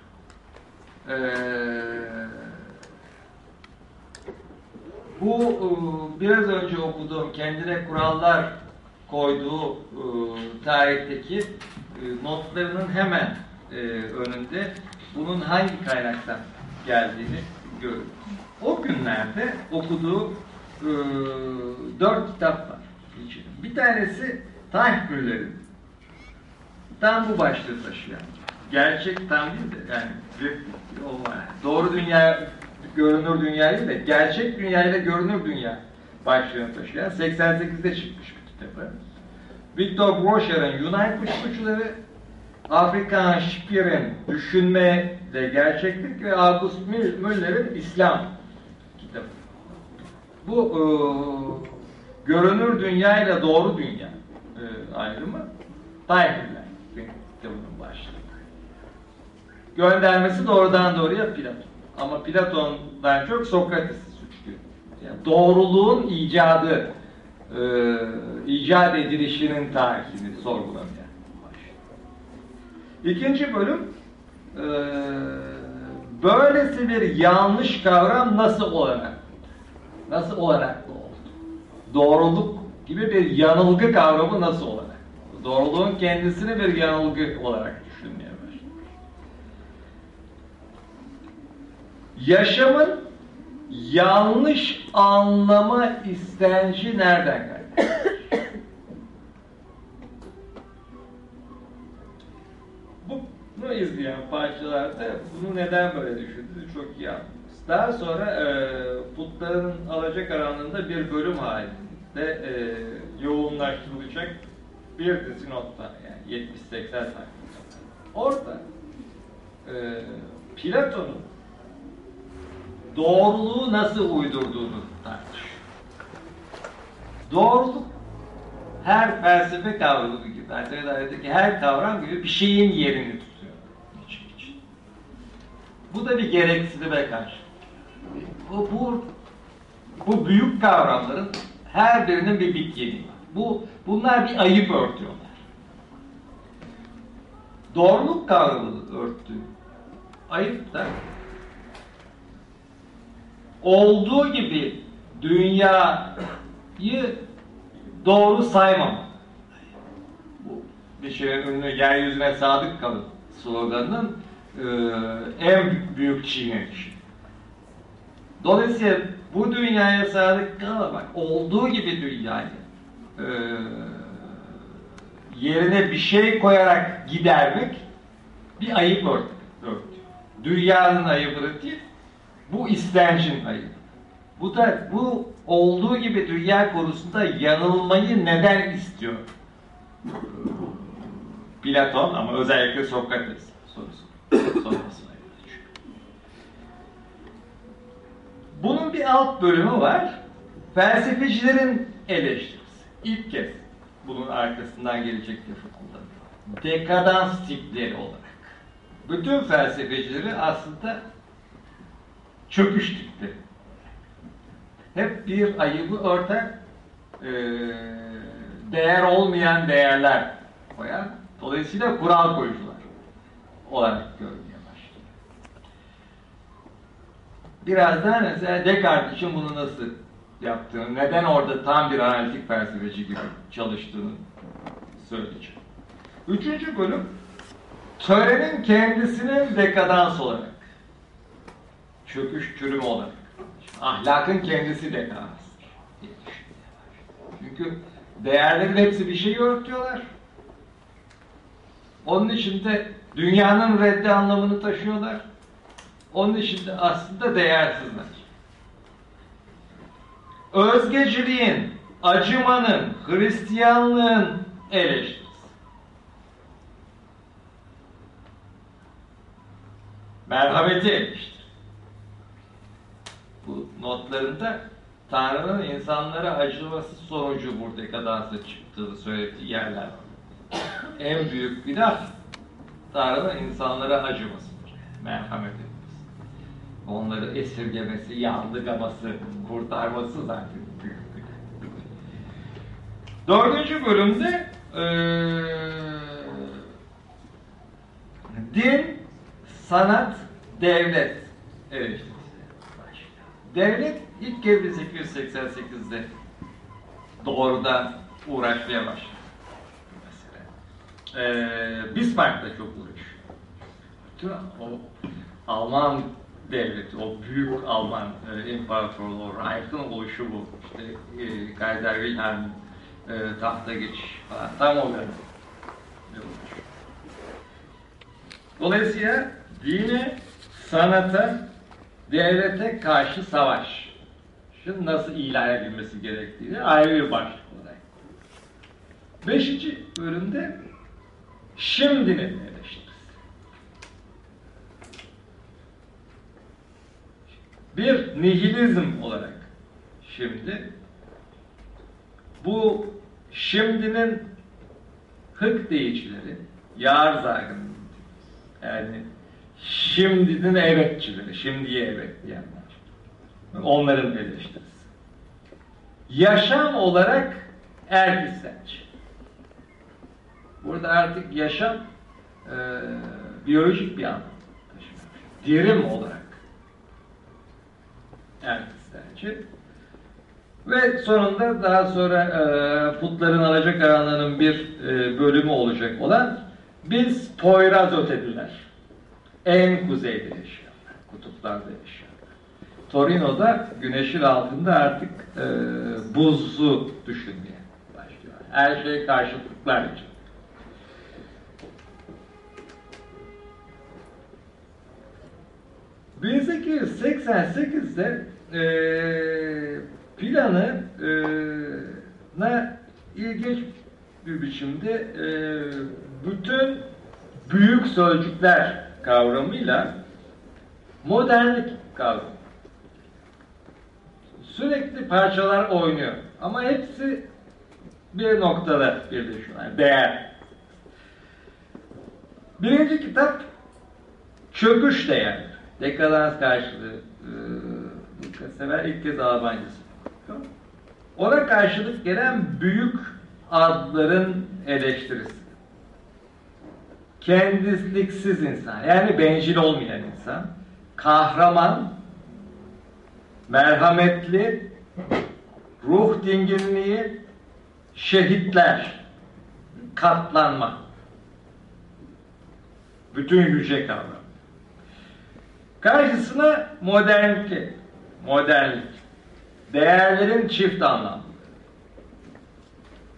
Ee, bu e, biraz önce okuduğum kendine kurallar koyduğu e, tarihteki e, notlarının hemen önünde bunun hangi kaynaktan geldiğini görüyoruz. O günlerde okuduğu dört kitap var. Bir tanesi Tankgüller'in tam bu başlığı taşıyan. Gerçek tam değil de yani doğru dünya görünür dünya değil de gerçek dünya ile görünür dünya başlığını taşıyan 88'de çıkmış bir kitabı. Victor Brocher'ın Yunan kuşkuçuları, Afrikan Şipir'in Düşünme ve Gerçeklik ve August Müller'in İslam kitabı. Bu e, görünür dünya ile doğru dünya e, ayrımı Tayfirler kitabının başlığı. Göndermesi doğrudan doğruya Platon. Ama Platon'dan çok Sokrates'i suçluyor. Yani doğruluğun icadı, e, icat edilişinin tarihini sorgulamaya başlıyor. İkinci bölüm e, böylesi bir yanlış kavram nasıl olarak nasıl olanaklı oldu? Doğruluk gibi bir yanılgı kavramı nasıl olarak? Doğruluğun kendisini bir yanılgı olarak düşünmeye başladı. Yaşamın yanlış anlama istenci nereden kaynaklanır? Bunu izleyen parçalarda bunu neden böyle düşündüğünü çok iyi anlıyoruz. Daha sonra e, putların alacakaranlığında bir bölüm halinde e, yoğunlaştırılacak bir dizi not var yani 70-80 sayfa. Orada e, Platon'un doğruluğu nasıl uydurduğunu tartışıyor. Doğruluk her felsefe kavramı gibi, felsefedeki her kavram gibi bir şeyin yerini tutuyor. Için. Bu da bir gereksinime karşı. Bu, bu, bu büyük kavramların her birinin bir bitkiyi var. Bu, bunlar bir ayıp örtüyorlar. Doğruluk kavramını örttü. Ayıp da olduğu gibi dünyayı doğru saymam. Bu bir şeyin ünlü yeryüzüne sadık kalın sloganının e, en büyük çiğnenişi. Dolayısıyla bu dünyaya sadık kalmak, olduğu gibi dünyayı e, yerine bir şey koyarak gidermek bir ayıp örtüyor. Dünyanın ayıbı değil, bu istencin ayıbı. Bu da bu olduğu gibi dünya konusunda yanılmayı neden istiyor? Platon ama özellikle Sokrates sorusu sormasına Bunun bir alt bölümü var. Felsefecilerin eleştirisi. İlk kez bunun arkasından gelecek lafı kullanıyor. Dekadans tipleri olarak. Bütün felsefecileri aslında çöküş tipleri. Hep bir ayıbı örten, e, değer olmayan değerler koyan, dolayısıyla kural koyucular olarak görünüyor başlıyor. Birazdan mesela Descartes için bunu nasıl yaptığını, neden orada tam bir analitik felsefeci gibi çalıştığını söyleyeceğim. Üçüncü bölüm, törenin kendisinin dekadans olarak, çöküş çürüme olarak, ahlakın kendisi dekadans. Çünkü değerlerin hepsi bir şeyi örtüyorlar. Onun içinde dünyanın reddi anlamını taşıyorlar. Onun içinde aslında değersizler. Özgeciliğin, acımanın, Hristiyanlığın eleştirisi. Merhameti eleştir. Kitaplarında Tanrı'nın insanlara acıması sonucu bu dekadansa çıktığını söylediği yerler en büyük günah Tanrı'nın insanlara acımasıdır. Merhamet etmesi. Onları esirgemesi, yandırgaması, kurtarması zaten büyük. Dördüncü bölümde eee din, sanat, devlet eleştirisi. Devlet ilk kez 1888'de doğrudan uğraşmaya başladı. Mesela. Ee, Bismarck da çok uğraşıyor. O Alman devleti, o büyük Alman e, imparatorluğu, Reich'ın oluşu bu. İşte e, Kaiser Wilhelm e, tahta geçiş falan. Tam o. Dolayısıyla dine, sanata, devlete karşı savaş. Şimdi nasıl ilan edilmesi gerektiğini ayrı bir başlık olarak. Beşinci bölümde şimdinin eleştirisi. Bir nihilizm olarak şimdi bu şimdinin hık deyicileri, yar zargın yani şimdinin evetçileri, şimdiye evet diyenler. Onların eleştirisi. Yaşam olarak erkislenci. Burada artık yaşam e, biyolojik bir anlam taşıyor. Dirim olarak erkislenci. Ve sonunda daha sonra e, putların alacakaranlığının bir e, bölümü olacak olan biz Poyraz ötediler. En kuzeyde yaşayanlar, kutuplarda yaşayanlar. Torino'da güneşin altında artık e, buzlu düşünmeye başlıyor. Her şey karşıtlıklar için. ...1888'de e, planı e, na ilginç bir biçimde e, bütün büyük sözcükler kavramıyla modernlik kavramı. Sürekli parçalar oynuyor. Ama hepsi bir noktada birleşiyor. Yani değer. Birinci kitap çöküş değer. Dekadans karşılığı e, sefer ilk kez Almancası. Ona karşılık gelen büyük adların eleştirisi. Kendiliksiz insan, yani bencil olmayan insan, kahraman, merhametli, ruh dinginliği, şehitler, katlanma. Bütün yüce kavram. Karşısına modernlik, modernlik, değerlerin çift anlamı.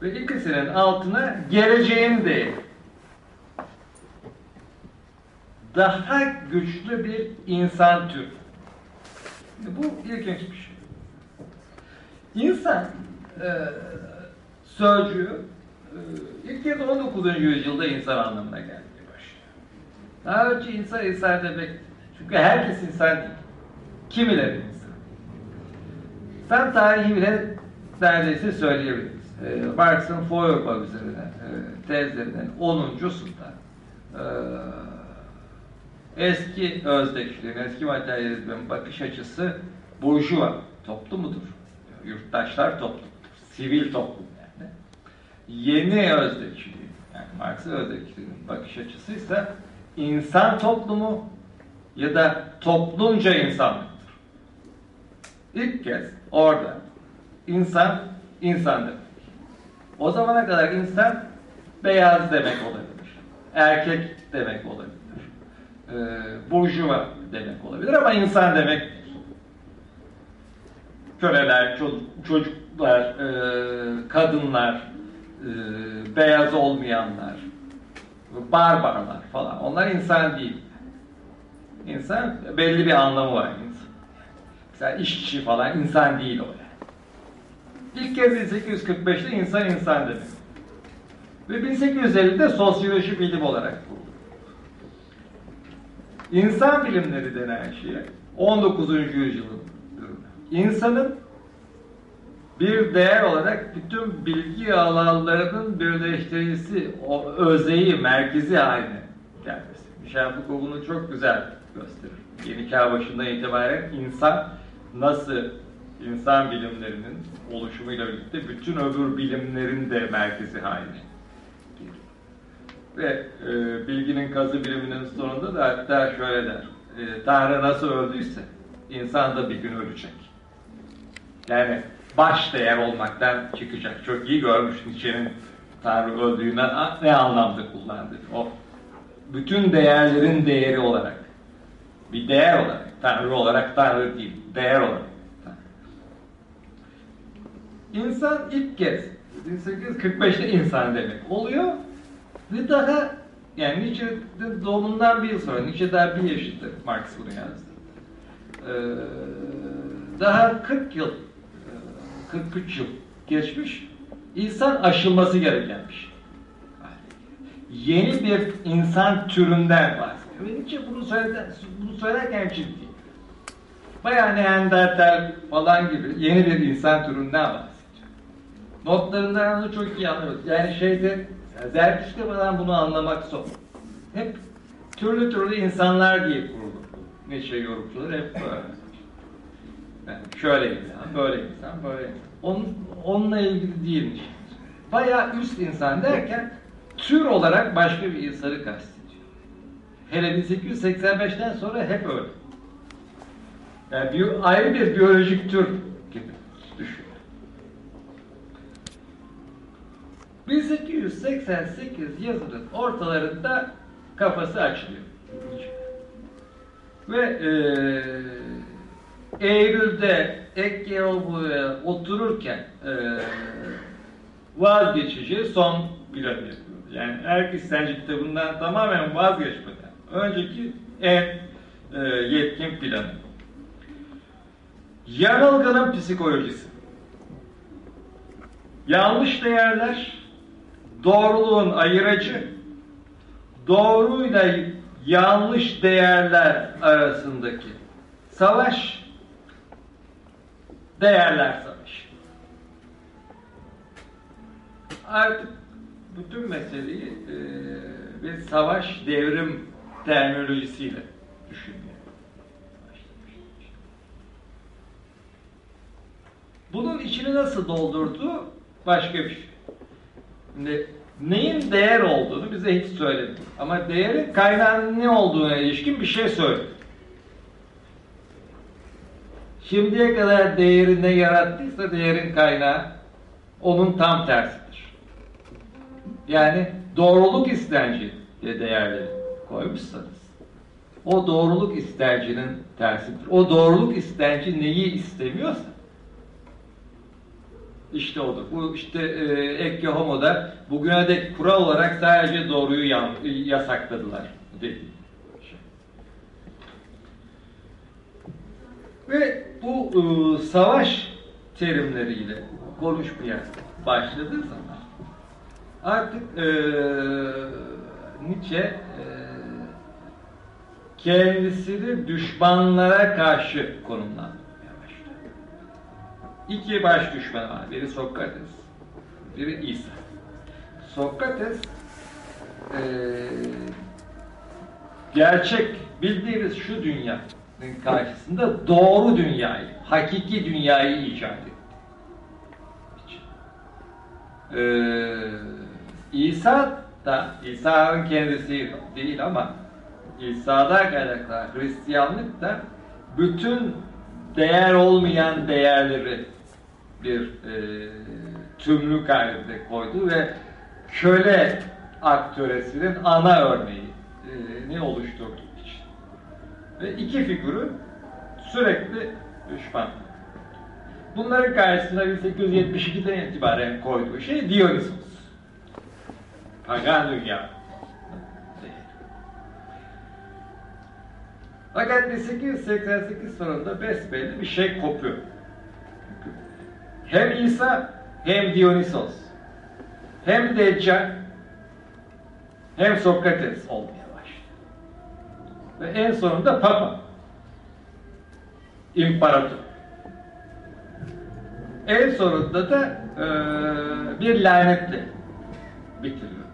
Ve ikisinin altına geleceğin değeri. Daha güçlü bir insan türü. Bu ilginç bir şey. İnsan e, sözcüğü e, ilk kez 19. yüzyılda insan anlamına gelmeye başlıyor. Daha önce insan insan demek çünkü herkes insan değil. Kimileri insan. Sen tarihi bile neredeyse söyleyebiliriz. E, Marx'ın Feuerbach üzerine e, tezlerinin 10.sunda e, eski özdekçiliğin, eski materyalizmin bakış açısı burjuva toplumudur. Yurttaşlar toplumudur. Sivil toplum yani. Yeni özdekçiliğin, yani Marx'ın özdekçiliğinin bakış açısı ise insan toplumu ya da toplumca insanlıktır. İlk kez orada insan, insan demek. O zamana kadar insan beyaz demek olabilir. Erkek demek olabilir. E, burjuva demek olabilir ama insan demek köleler, çocuklar, e, kadınlar, e, beyaz olmayanlar, barbarlar falan. Onlar insan değil. İnsan belli bir anlamı var insan. Mesela işçi falan insan değil o yani. İlk kez 1845'te insan insan demek. Ve 1850'de sosyoloji bilim olarak. İnsan bilimleri denen şey 19. yüzyılın ürünü. insanın bir değer olarak bütün bilgi alanlarının birleştiricisi, o özeyi, merkezi haline gelmesi. Michel Foucault bunu çok güzel gösterir. Yeni çağ başından itibaren insan nasıl insan bilimlerinin oluşumuyla birlikte bütün öbür bilimlerin de merkezi haline. Ve e, bilginin kazı biliminin sonunda da hatta şöyle der. E, Tanrı nasıl öldüyse insan da bir gün ölecek. Yani baş değer olmaktan çıkacak. Çok iyi görmüş Nietzsche'nin Tanrı öldüğünden ne anlamda kullandı. O bütün değerlerin değeri olarak bir değer olarak Tanrı olarak Tanrı değil değer olarak İnsan ilk kez 1845'te insan demek oluyor ve daha yani Nietzsche'nin doğumundan bir yıl sonra Nietzsche daha bir yaşında Marx bunu yazdı. Ee, daha 40 yıl 43 yıl geçmiş insan aşılması gerekenmiş. Yeni bir insan türünden bahsediyor. Nietzsche bunu, söyledi, bunu söylerken ciddi. Bayağı Neandertal falan gibi yeni bir insan türünden bahsediyor. Notlarından onu çok iyi anlıyoruz. Yani şeyde Zerdüşt'te falan bunu anlamak zor. Hep türlü türlü insanlar diye kurulur. Nietzsche yorumcuları hep böyle. Yani şöyle insan, böyle insan, böyle. Onun, onunla ilgili değilmiş. Bayağı üst insan derken tür olarak başka bir insanı kastediyor. Hele 1885'ten sonra hep öyle. Yani bir, ayrı bir biyolojik tür gibi düşün. 1888 yazının ortalarında kafası açılıyor. Ve e, Eylül'de Ekkeobu'ya otururken e, vazgeçici son planı yapıyor. Yani Erkislenci kitabından tamamen vazgeçmeden önceki en e, yetkin planı. Yanılgının psikolojisi. Yanlış değerler, doğruluğun ayıracı, doğruyla yanlış değerler arasındaki savaş, değerler savaşı. Artık bütün meseleyi e, bir savaş devrim terminolojisiyle düşünmeye Bunun içini nasıl doldurdu? Başka bir şey. Şimdi neyin değer olduğunu bize hiç söylemedi. Ama değerin kaynağının ne olduğuna ilişkin bir şey söyledi. Şimdiye kadar değeri ne yarattıysa değerin kaynağı onun tam tersidir. Yani doğruluk istenci diye değerleri koymuşsanız o doğruluk istencinin tersidir. O doğruluk istenci neyi istemiyorsa işte odur. Bu işte e, Ekke Homo'da bugüne dek kural olarak sadece doğruyu yan, yasakladılar dedi. Ve bu e, savaş terimleriyle konuşmaya başladığı zaman artık e, Nietzsche e, kendisini düşmanlara karşı konumlandırdı iki baş düşman var. Biri Sokrates, biri İsa. Sokrates e, gerçek bildiğimiz şu dünyanın karşısında doğru dünyayı, hakiki dünyayı icat etti. Ee, İsa da, İsa'nın kendisi değil ama İsa'da kaynaklanan Hristiyanlık da bütün değer olmayan değerleri bir e, tümlük halinde koydu ve köle aktöresinin ana örneği ne oluşturduğu için. Ve iki figürü sürekli düşman. Bunların karşısında 1872'den itibaren koyduğu şey Dionysos. Pagan dünya. Fakat 1888 sonunda besbelli bir şey kopuyor. Hem İsa hem Dionysos hem Deccal hem Sokrates olmaya başladı. Ve en sonunda Papa imparator. En sonunda da e, bir lanetle bitiriyor.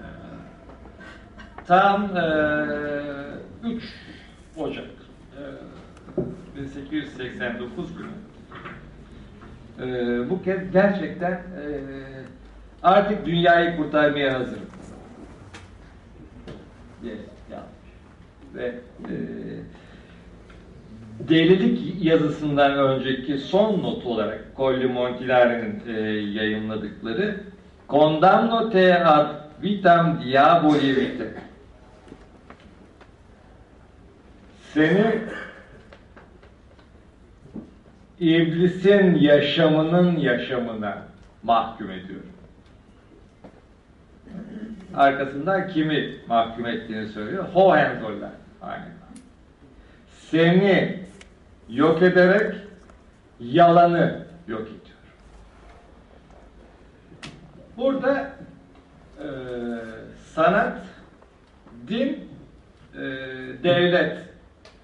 E, tam e, 3 Ocak e, 1889 günü e, bu kez gerçekten e, artık dünyayı kurtarmaya hazırım diye yapmış. Ve e, delilik yazısından önceki son not olarak Colli Montilare'nin e, yayınladıkları Condanno te ad vitam diaboli vite seni iblisin yaşamının yaşamına mahkum ediyorum. Arkasından kimi mahkum ettiğini söylüyor. Hohenzollern. Aynen. Seni yok ederek yalanı yok ediyor. Burada e, sanat, din, e, devlet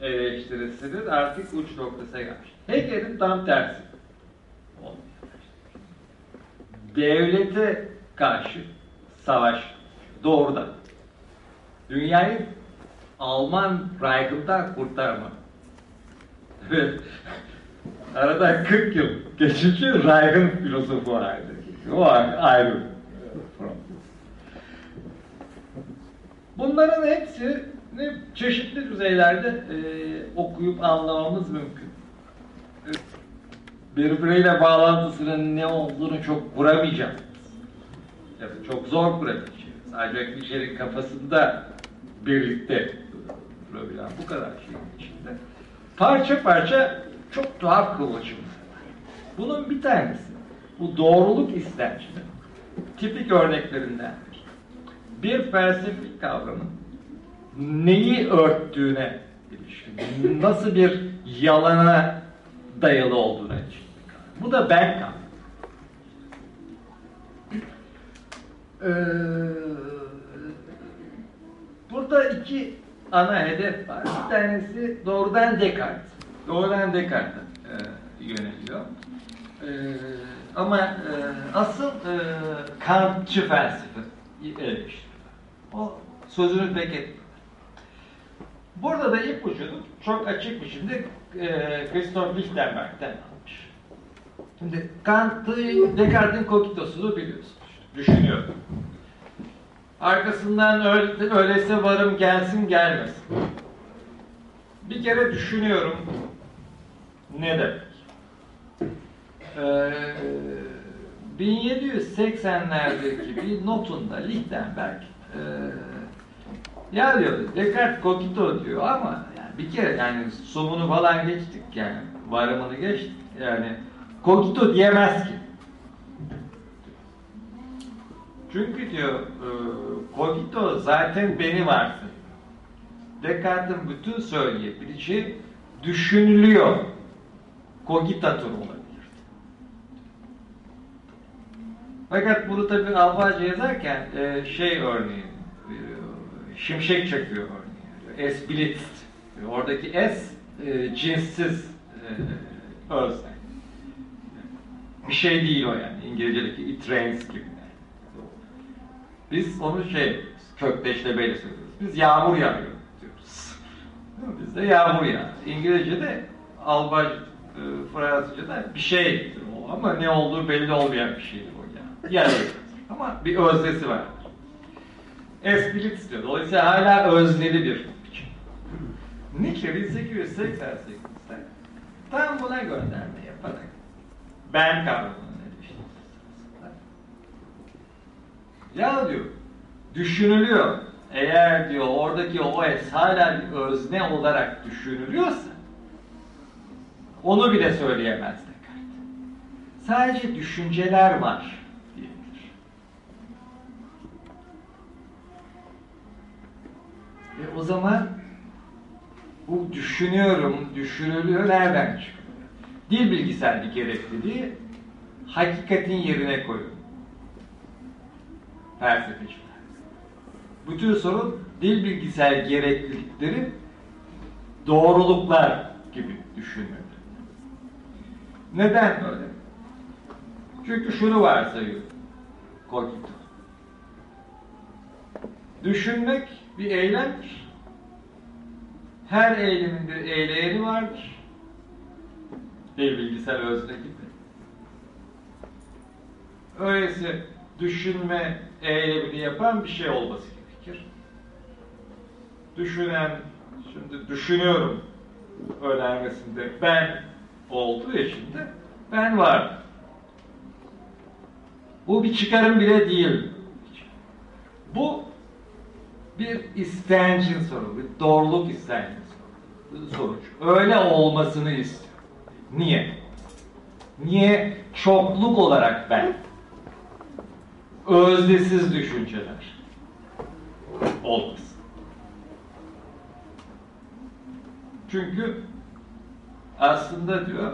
eleştirisidir artık uç noktasına gelmiş. Hegel'in tam tersi. Devlete karşı savaş doğrudan. Dünyayı Alman Reich'ından kurtarma. Arada 40 yıl geçince Reich'ın filozofu ayrı. O ayrı. Bunların hepsi çeşitli düzeylerde e, okuyup anlamamız mümkün. Birbiriyle bağlantısının ne olduğunu çok kuramayacağım. Ya da çok zor kurabileceğiz. Ancak bir şeyin kafasında birlikte durabilen bu kadar şeyin içinde. Parça parça çok tuhaf kıvılcımlar var. Bunun bir tanesi, bu doğruluk istencinin tipik örneklerindendir. Bir felsefik kavramın neyi örttüğüne ilişkin, nasıl bir yalana dayalı olduğuna ilişkin. Bu da kavramı. Ee, burada iki ana hedef var. Bir tanesi doğrudan Descartes. Doğrudan Descartes'e yöneliyor. E, ama e, asıl e, Kantçı felsefe eleştiriyor. O sözünü pek etmiyor. Burada da ipucunu çok açık biçimde e, Christoph Lichtenberg'den almış. Şimdi Kant'ı, Descartes'in kokitosunu biliyorsunuz. Düşünüyor. Arkasından öyle, öyleyse varım gelsin gelmesin. Bir kere düşünüyorum. Ne demek? Ee, 1780'lerdeki bir notunda Lichtenberg e, ya diyor Descartes kokito diyor ama bir kere yani somunu falan geçtik yani varımını geçtik yani kokito diyemez ki. Çünkü diyor e, kogito zaten beni varsın. Descartes'in bütün söyleyebileceği düşünülüyor. Kogitatur olabilir. Fakat bunu tabi Almanca yazarken e, şey örneği şimşek çakıyor örneği. Es blitzt. Oradaki es e, cinssiz e, özne. Bir şey değil o yani. İngilizce'deki it rains gibi. Biz onu şey kökleşlemeyle söylüyoruz. Biz yağmur yağıyor diyoruz. Bizde yağmur yağ. İngilizce'de Alman, e, Fransızca'da bir şey o ama ne olduğu belli olmayan bir şey o yani. Yani ama bir öznesi var. Esprit istiyor. Dolayısıyla hala özneli bir. Nietzsche 1888'de tam buna gönderme yaparak ben kavramını Ya diyor, düşünülüyor. Eğer diyor oradaki o es hala bir özne olarak düşünülüyorsa onu bile söyleyemez Descartes. Sadece düşünceler var diyebilir. E o zaman bu düşünüyorum, düşünülüyor nereden çıkıyor? Dil bilgisel bir gerekliliği hakikatin yerine koyuyor felsefeciler. Bütün sorun dil bilgisel gereklilikleri doğruluklar gibi düşünülür. Neden böyle? Çünkü şunu varsayıyor. Kogito. Düşünmek bir eylemdir. Her eylemin bir eyleyeni vardır. Bir bilgisel özne gibi. Öyleyse düşünme eylemini yapan bir şey olması gerekir. Düşünen, şimdi düşünüyorum önermesinde ben olduğu için de ben var. Bu bir çıkarım bile değil. Bu bir istencin soru, bir doğruluk istencin sonuç. Öyle olmasını istiyor. Niye? Niye çokluk olarak ben? Özdesiz düşünceler. Olmasın. Çünkü aslında diyor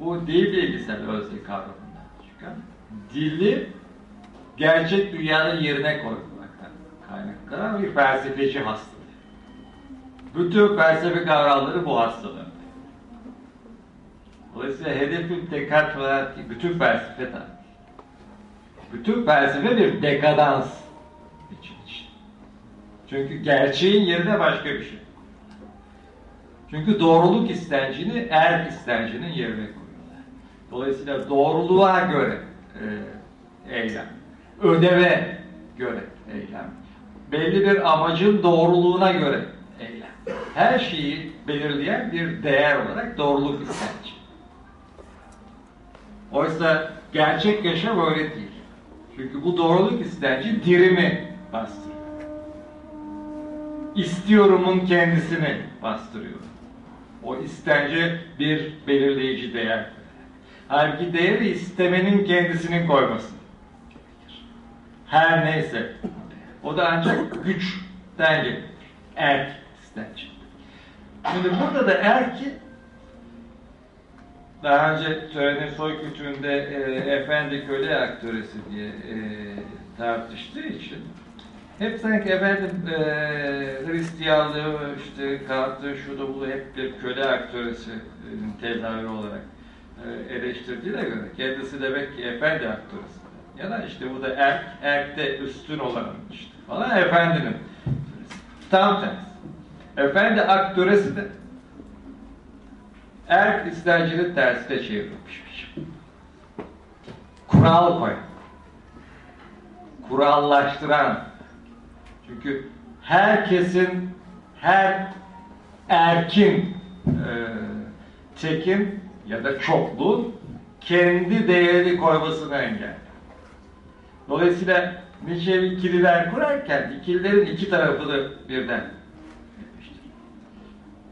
bu dil bilgisel özne kavramından çıkan dili gerçek dünyanın yerine koymaktan kaynaklanan bir felsefeci hastalığı. Bütün felsefe kavramları bu hastalığı. Dolayısıyla hedefim Descartes olarak değil, bütün felsefe de. Bütün felsefe bir dekadans için. Çünkü gerçeğin yerine başka bir şey. Çünkü doğruluk istencini erk istencinin yerine koyuyorlar. Dolayısıyla doğruluğa göre e, eylem, ödeve göre eylem, belli bir amacın doğruluğuna göre eylem. Her şeyi belirleyen bir değer olarak doğruluk istenci. Oysa gerçek yaşam öyle değil. Çünkü bu doğruluk istenci dirimi bastırıyor. İstiyorumun kendisini bastırıyor. O istence bir belirleyici değer. Halbuki değeri istemenin kendisinin koyması. Her neyse. O da ancak güçten gelir. Erk istenci. Şimdi burada da erki daha önce Tören'in soy kültüründe e, efendi köle aktöresi diye e, tartıştığı için hep sanki efendim e, Hristiyanlığı, işte Kant'ı, şu bu hep bir köle aktöresi e, tezahürü olarak e, eleştirdiğine göre kendisi demek ki efendi aktöresi. Ya da işte bu da erk, erkte üstün olan işte falan efendinin. Tam tersi. Efendi aktöresi de erk istencinin tersine çevrilmiş şey. Kural koyan. Kurallaştıran. Çünkü herkesin, her erkin e, tekin ya da çokluğun kendi değerini koymasını engel. Dolayısıyla Nietzsche ikililer kurarken ikililerin iki tarafını birden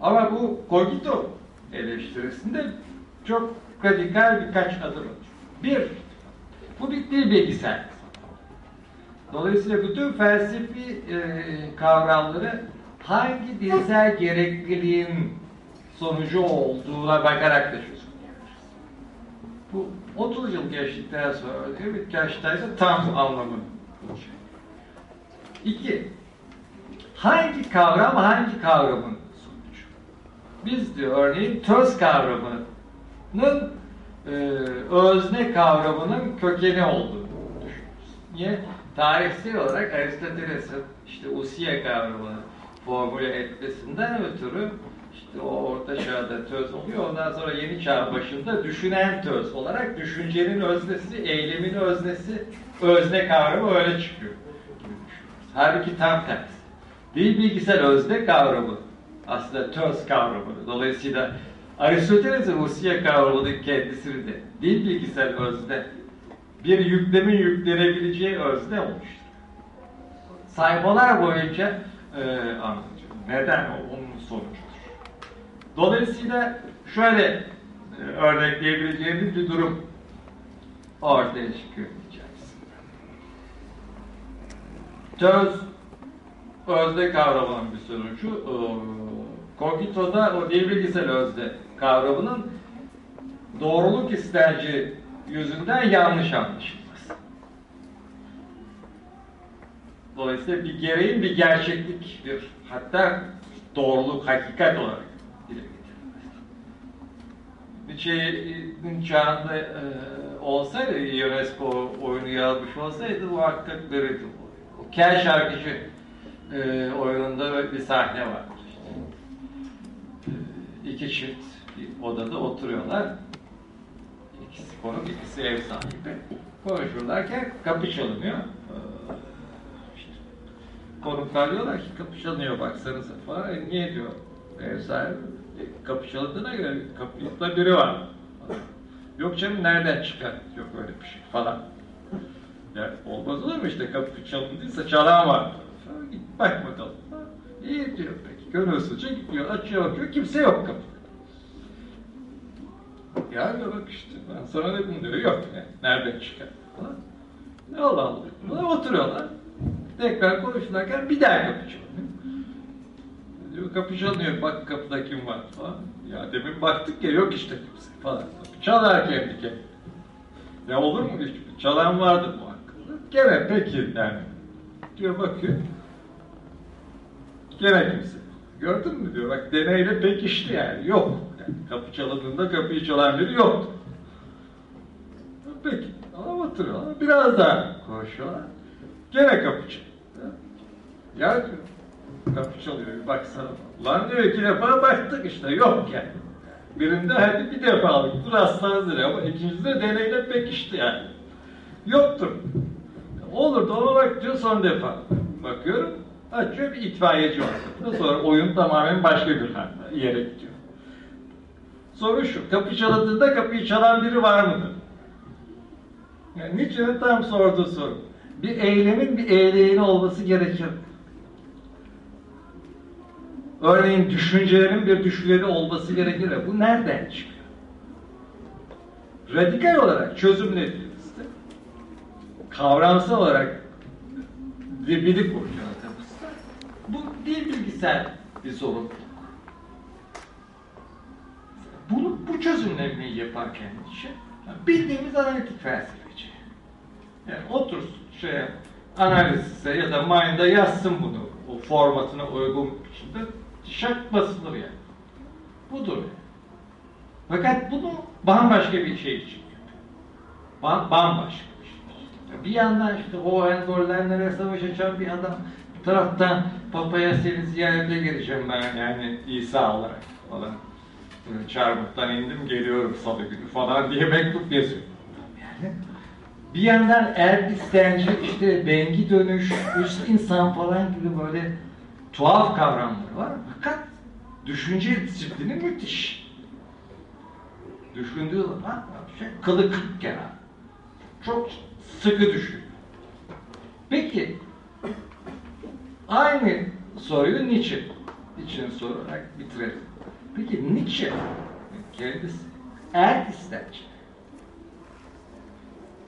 Ama bu Cogito eleştirisinde çok radikal birkaç adım. Bir, bu bir dil bilgisel. Dolayısıyla bütün felsefi e, kavramları hangi dilsel gerekliliğin sonucu olduğuna bakarak da çözümlüyoruz. Bu 30 yıl geçtikten sonra diyor Wittgenstein'de tam anlamı. İki, hangi kavram hangi kavramın sonucu? Biz diyor örneğin töz kavramının e, özne kavramının kökeni olduğunu düşünüyoruz. Niye? Tarihsel olarak Aristoteles'in işte usiye kavramını formüle etmesinden ötürü işte o orta çağda töz oluyor. Ondan sonra yeni çağ başında düşünen töz olarak düşüncenin öznesi, eylemin öznesi, özne kavramı öyle çıkıyor. Halbuki tam tersi. Dil bilgisel özne kavramı aslında töz kavramı. Dolayısıyla Aristoteles'in usiye kavramının kendisini de dil bilgisel özne bir yüklemin yüklenebileceği özne olmuştur. Sayfalar boyunca e, anlatıyor. Neden? Onun sonucudur. Dolayısıyla şöyle e, örnekleyebileceğimiz bir durum ortaya çıkıyor içerisinde. Töz özde kavramının bir sonucu. E, Kogito'da o dil bilgisel özde kavramının doğruluk isterci yüzünden yanlış anlaşılması. Dolayısıyla bir gereğin bir gerçeklik, bir hatta doğruluk, hakikat olarak Nietzsche'nin çağında e, olsaydı, UNESCO oyunu yazmış olsaydı muhakkak verirdi. O Kel şarkıcı e, oyununda bir sahne var. İşte. E, iki çift bir odada oturuyorlar. İkisi konuk, ikisi ev sahibi. Konuşurlarken kapı çalınıyor. Ee, işte, konuklar diyorlar ki kapı çalınıyor baksanıza falan. E, niye diyor ev sahibi? E, kapı çalındığına göre kapıda biri var. Yok canım nereden çıkar? Yok öyle bir şey falan. Ya olmaz olur mu işte kapı çalındıysa çalan var. Git bak bakalım. İyi diyor peki. Gönül usulca gidiyor, açıyor bakıyor, kimse yok kapıda. Ya diyor bak işte ben sana dedim diyor, yok yani, nereden çıkar falan. Ne Allah Allah. Buna oturuyorlar. Tekrar konuşurlarken bir daha kapı Diyor kapı çalınıyor, bak kapıda kim var falan. Ya demin baktık ya yok işte kimse falan. Çalar kendi kendine. Ya olur mu hiç? Çalan vardı muhakkak. Gene peki yani. Diyor bakıyor. Gene kimse. Gördün mü diyor. Bak deneyle pekişti yani. Yok. Yani kapı çalındığında kapıyı çalan biri yoktu. Peki. Ama oturuyorlar. Biraz daha konuşuyorlar. Gene kapı çalıyor. Ya diyor. Kapı çalıyor. Bir baksana. Ulan diyor iki defa baktık işte. Yok yani. Birinde hadi bir defalık dur rastlanır ama ikincide deneyle pekişti yani. Yoktur. Olur da ona bak diyor son defa. Bakıyorum açıyor bir itfaiyeci ortada. Sonra oyun tamamen başka bir yere gidiyor. Soru şu, kapı çalındığında kapıyı çalan biri var mıdır? Yani Nietzsche'nin tam sorduğu soru. Bir eylemin bir eyleyeni olması gerekir. Örneğin düşüncelerin bir düşünceli olması gerekir. Bu nereden çıkıyor? Radikal olarak çözümlediğimizde kavramsal olarak bir bilim kurcaladığımızda bu dil bilgisel bir sorun. Bunu, bu çözümlemeyi yaparken için bildiğimiz analitik felsefeci. Yani otursun şeye analize ya da mind'a yazsın bunu o formatına uygun biçimde şak basılır yani. Budur. Fakat bunu bambaşka bir şey için yapıyor. Ba bambaşka bir şey. Bir yandan işte Hohenzollerlere savaş açan bir adam, bir taraftan Papa'ya seni ziyarete geleceğim ben yani İsa olarak falan. Böyle çarmıhtan indim geliyorum salı günü falan diye mektup yazıyor. Yani bir yandan er istenci, işte bengi dönüş, üst insan falan gibi böyle tuhaf kavramları var. Fakat düşünce disiplini müthiş. Düşündüğü zaman şey, kılı kırk kenar. Çok sıkı düşün. Peki aynı soruyu Nietzsche için sorarak bitirelim. Peki Nietzsche kendisi er istenci.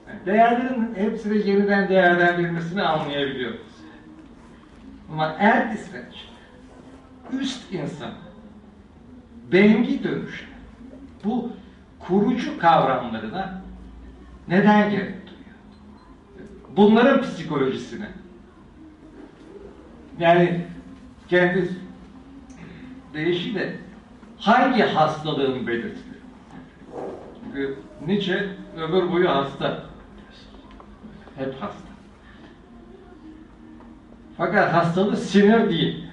Yani değerlerin hepsini yeniden değerlendirmesini anlayabiliyoruz. Ama er istenci, üst insan, bengi dönüş, bu kurucu kavramlarına neden gerek duyuyor? Bunların psikolojisine, yani kendi deyişiyle hangi hastalığın belirtileri? Çünkü Nietzsche ömür boyu hasta. Hep hasta. Fakat hastalığı sinir değil.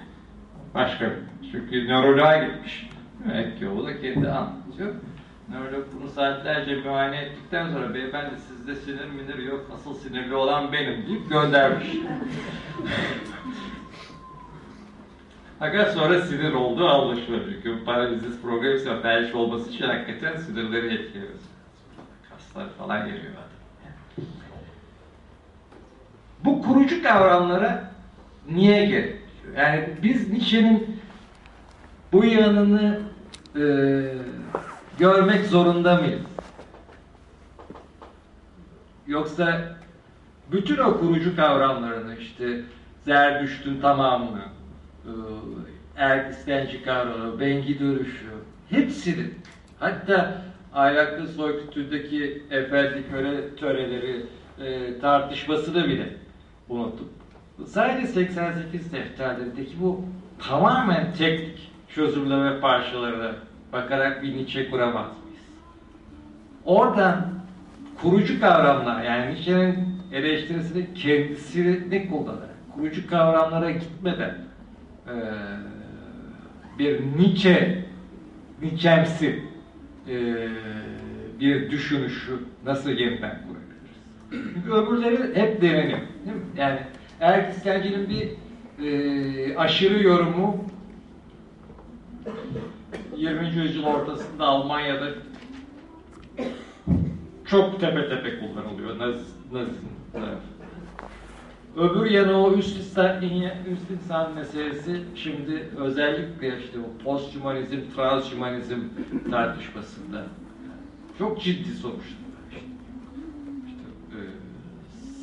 Başka. Çünkü nöroloğa gitmiş. Demek ki o da kendi anlatıyor. Nörolog bunu saatlerce muayene ettikten sonra beyefendi sizde sinir minir yok, asıl sinirli olan benim deyip göndermiş. Fakat sonra sinir olduğu anlaşılıyor. Çünkü paralizis progresyon felç olması için hakikaten sinirleri etkiliyoruz. Kaslar falan geliyor adam. Bu kurucu kavramlara niye gerek? Yani biz Nietzsche'nin bu yanını e, görmek zorunda mıyız? Yoksa bütün o kurucu kavramlarını işte Zerdüşt'ün tamamını, e, er istenci kavramı, bengi dönüşü, hepsini hatta ahlaklı soykütündeki efendi köle töreleri e, tartışmasını bile unuttuk. Sadece 88 defterlerindeki bu tamamen teknik çözümleme parçalarına bakarak bir Nietzsche kuramaz mıyız? Oradan kurucu kavramlar yani Nietzsche'nin eleştirisinde kendisini kullanarak kurucu kavramlara gitmeden bir Nietzsche Nietzsche'msi bir düşünüşü nasıl yeniden kurabiliriz? Çünkü öbürleri hep deneniyor. Değil mi? Yani eğer İskender'in bir eee, aşırı yorumu 20. yüzyıl ortasında Almanya'da çok tepe tepe kullanılıyor Nazi, tarafı. Öbür yana o üst insan, üst insan meselesi şimdi özellikle işte o posthumanizm, transhumanizm tartışmasında çok ciddi sonuçlar. İşte, işte e,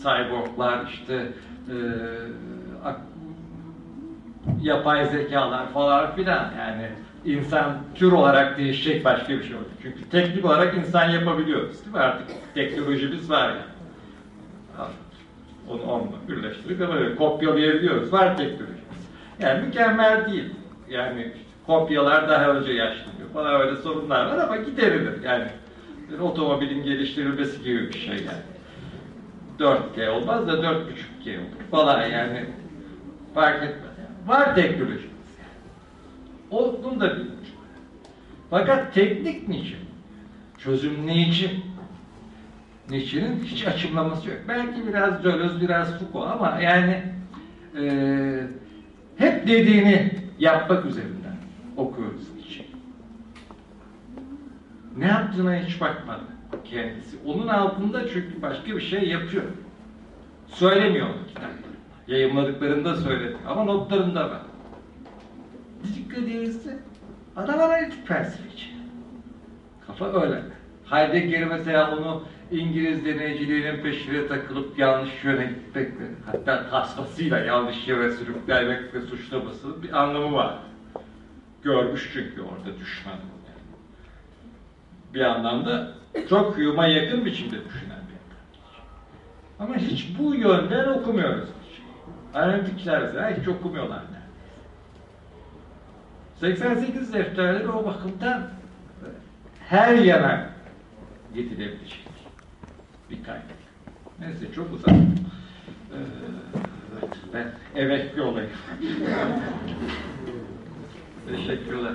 cyborglar, işte e, yapay zekalar falan filan yani insan tür olarak değişecek başka bir şey oldu. Çünkü teknik olarak insan yapabiliyoruz değil mi? Artık teknolojimiz var yani. Onu onunla birleştirip böyle kopyalayabiliyoruz. Var teknolojimiz. Yani mükemmel değil. Yani kopyalar daha önce yaşlanıyor falan öyle sorunlar var ama giderilir. Yani otomobilin geliştirilmesi gibi bir şey yani. 4G olmaz da 4.5G olur falan yani fark etmez. Yani. Var teknolojimiz yani. Onun da var. Fakat teknik niçin? Çözümleyici Nietzsche'nin hiç açıklaması yok. Belki biraz Deleuze, biraz Foucault ama yani e, hep dediğini yapmak üzerinden okuyoruz Nietzsche. Ne yaptığına hiç bakmadı kendisi. Onun altında çünkü başka bir şey yapıyor. Söylemiyor onu kitaplarında. Yayınladıklarında söyledi. Ama notlarında var. Dikkat edilirse adam analitik felsefeci. Kafa öyle. Heidegger mesela onu İngiliz deneyiciliğinin peşine takılıp yanlış yöne gitmekle, hatta tasmasıyla yanlış yere sürüklenmekle suçlamasının bir anlamı var. Görmüş çünkü orada düşmanı. Yani. Bir anlamda çok Hume'a yakın biçimde düşünen bir adam. Ama hiç bu yönden okumuyoruz. Analitikler mesela hiç okumuyorlar neredeyse. 88 defterleri o bakımdan her yana getirebilecek bir kaynak. Neyse çok uzak. Ee, ben emekli olayım. Teşekkürler.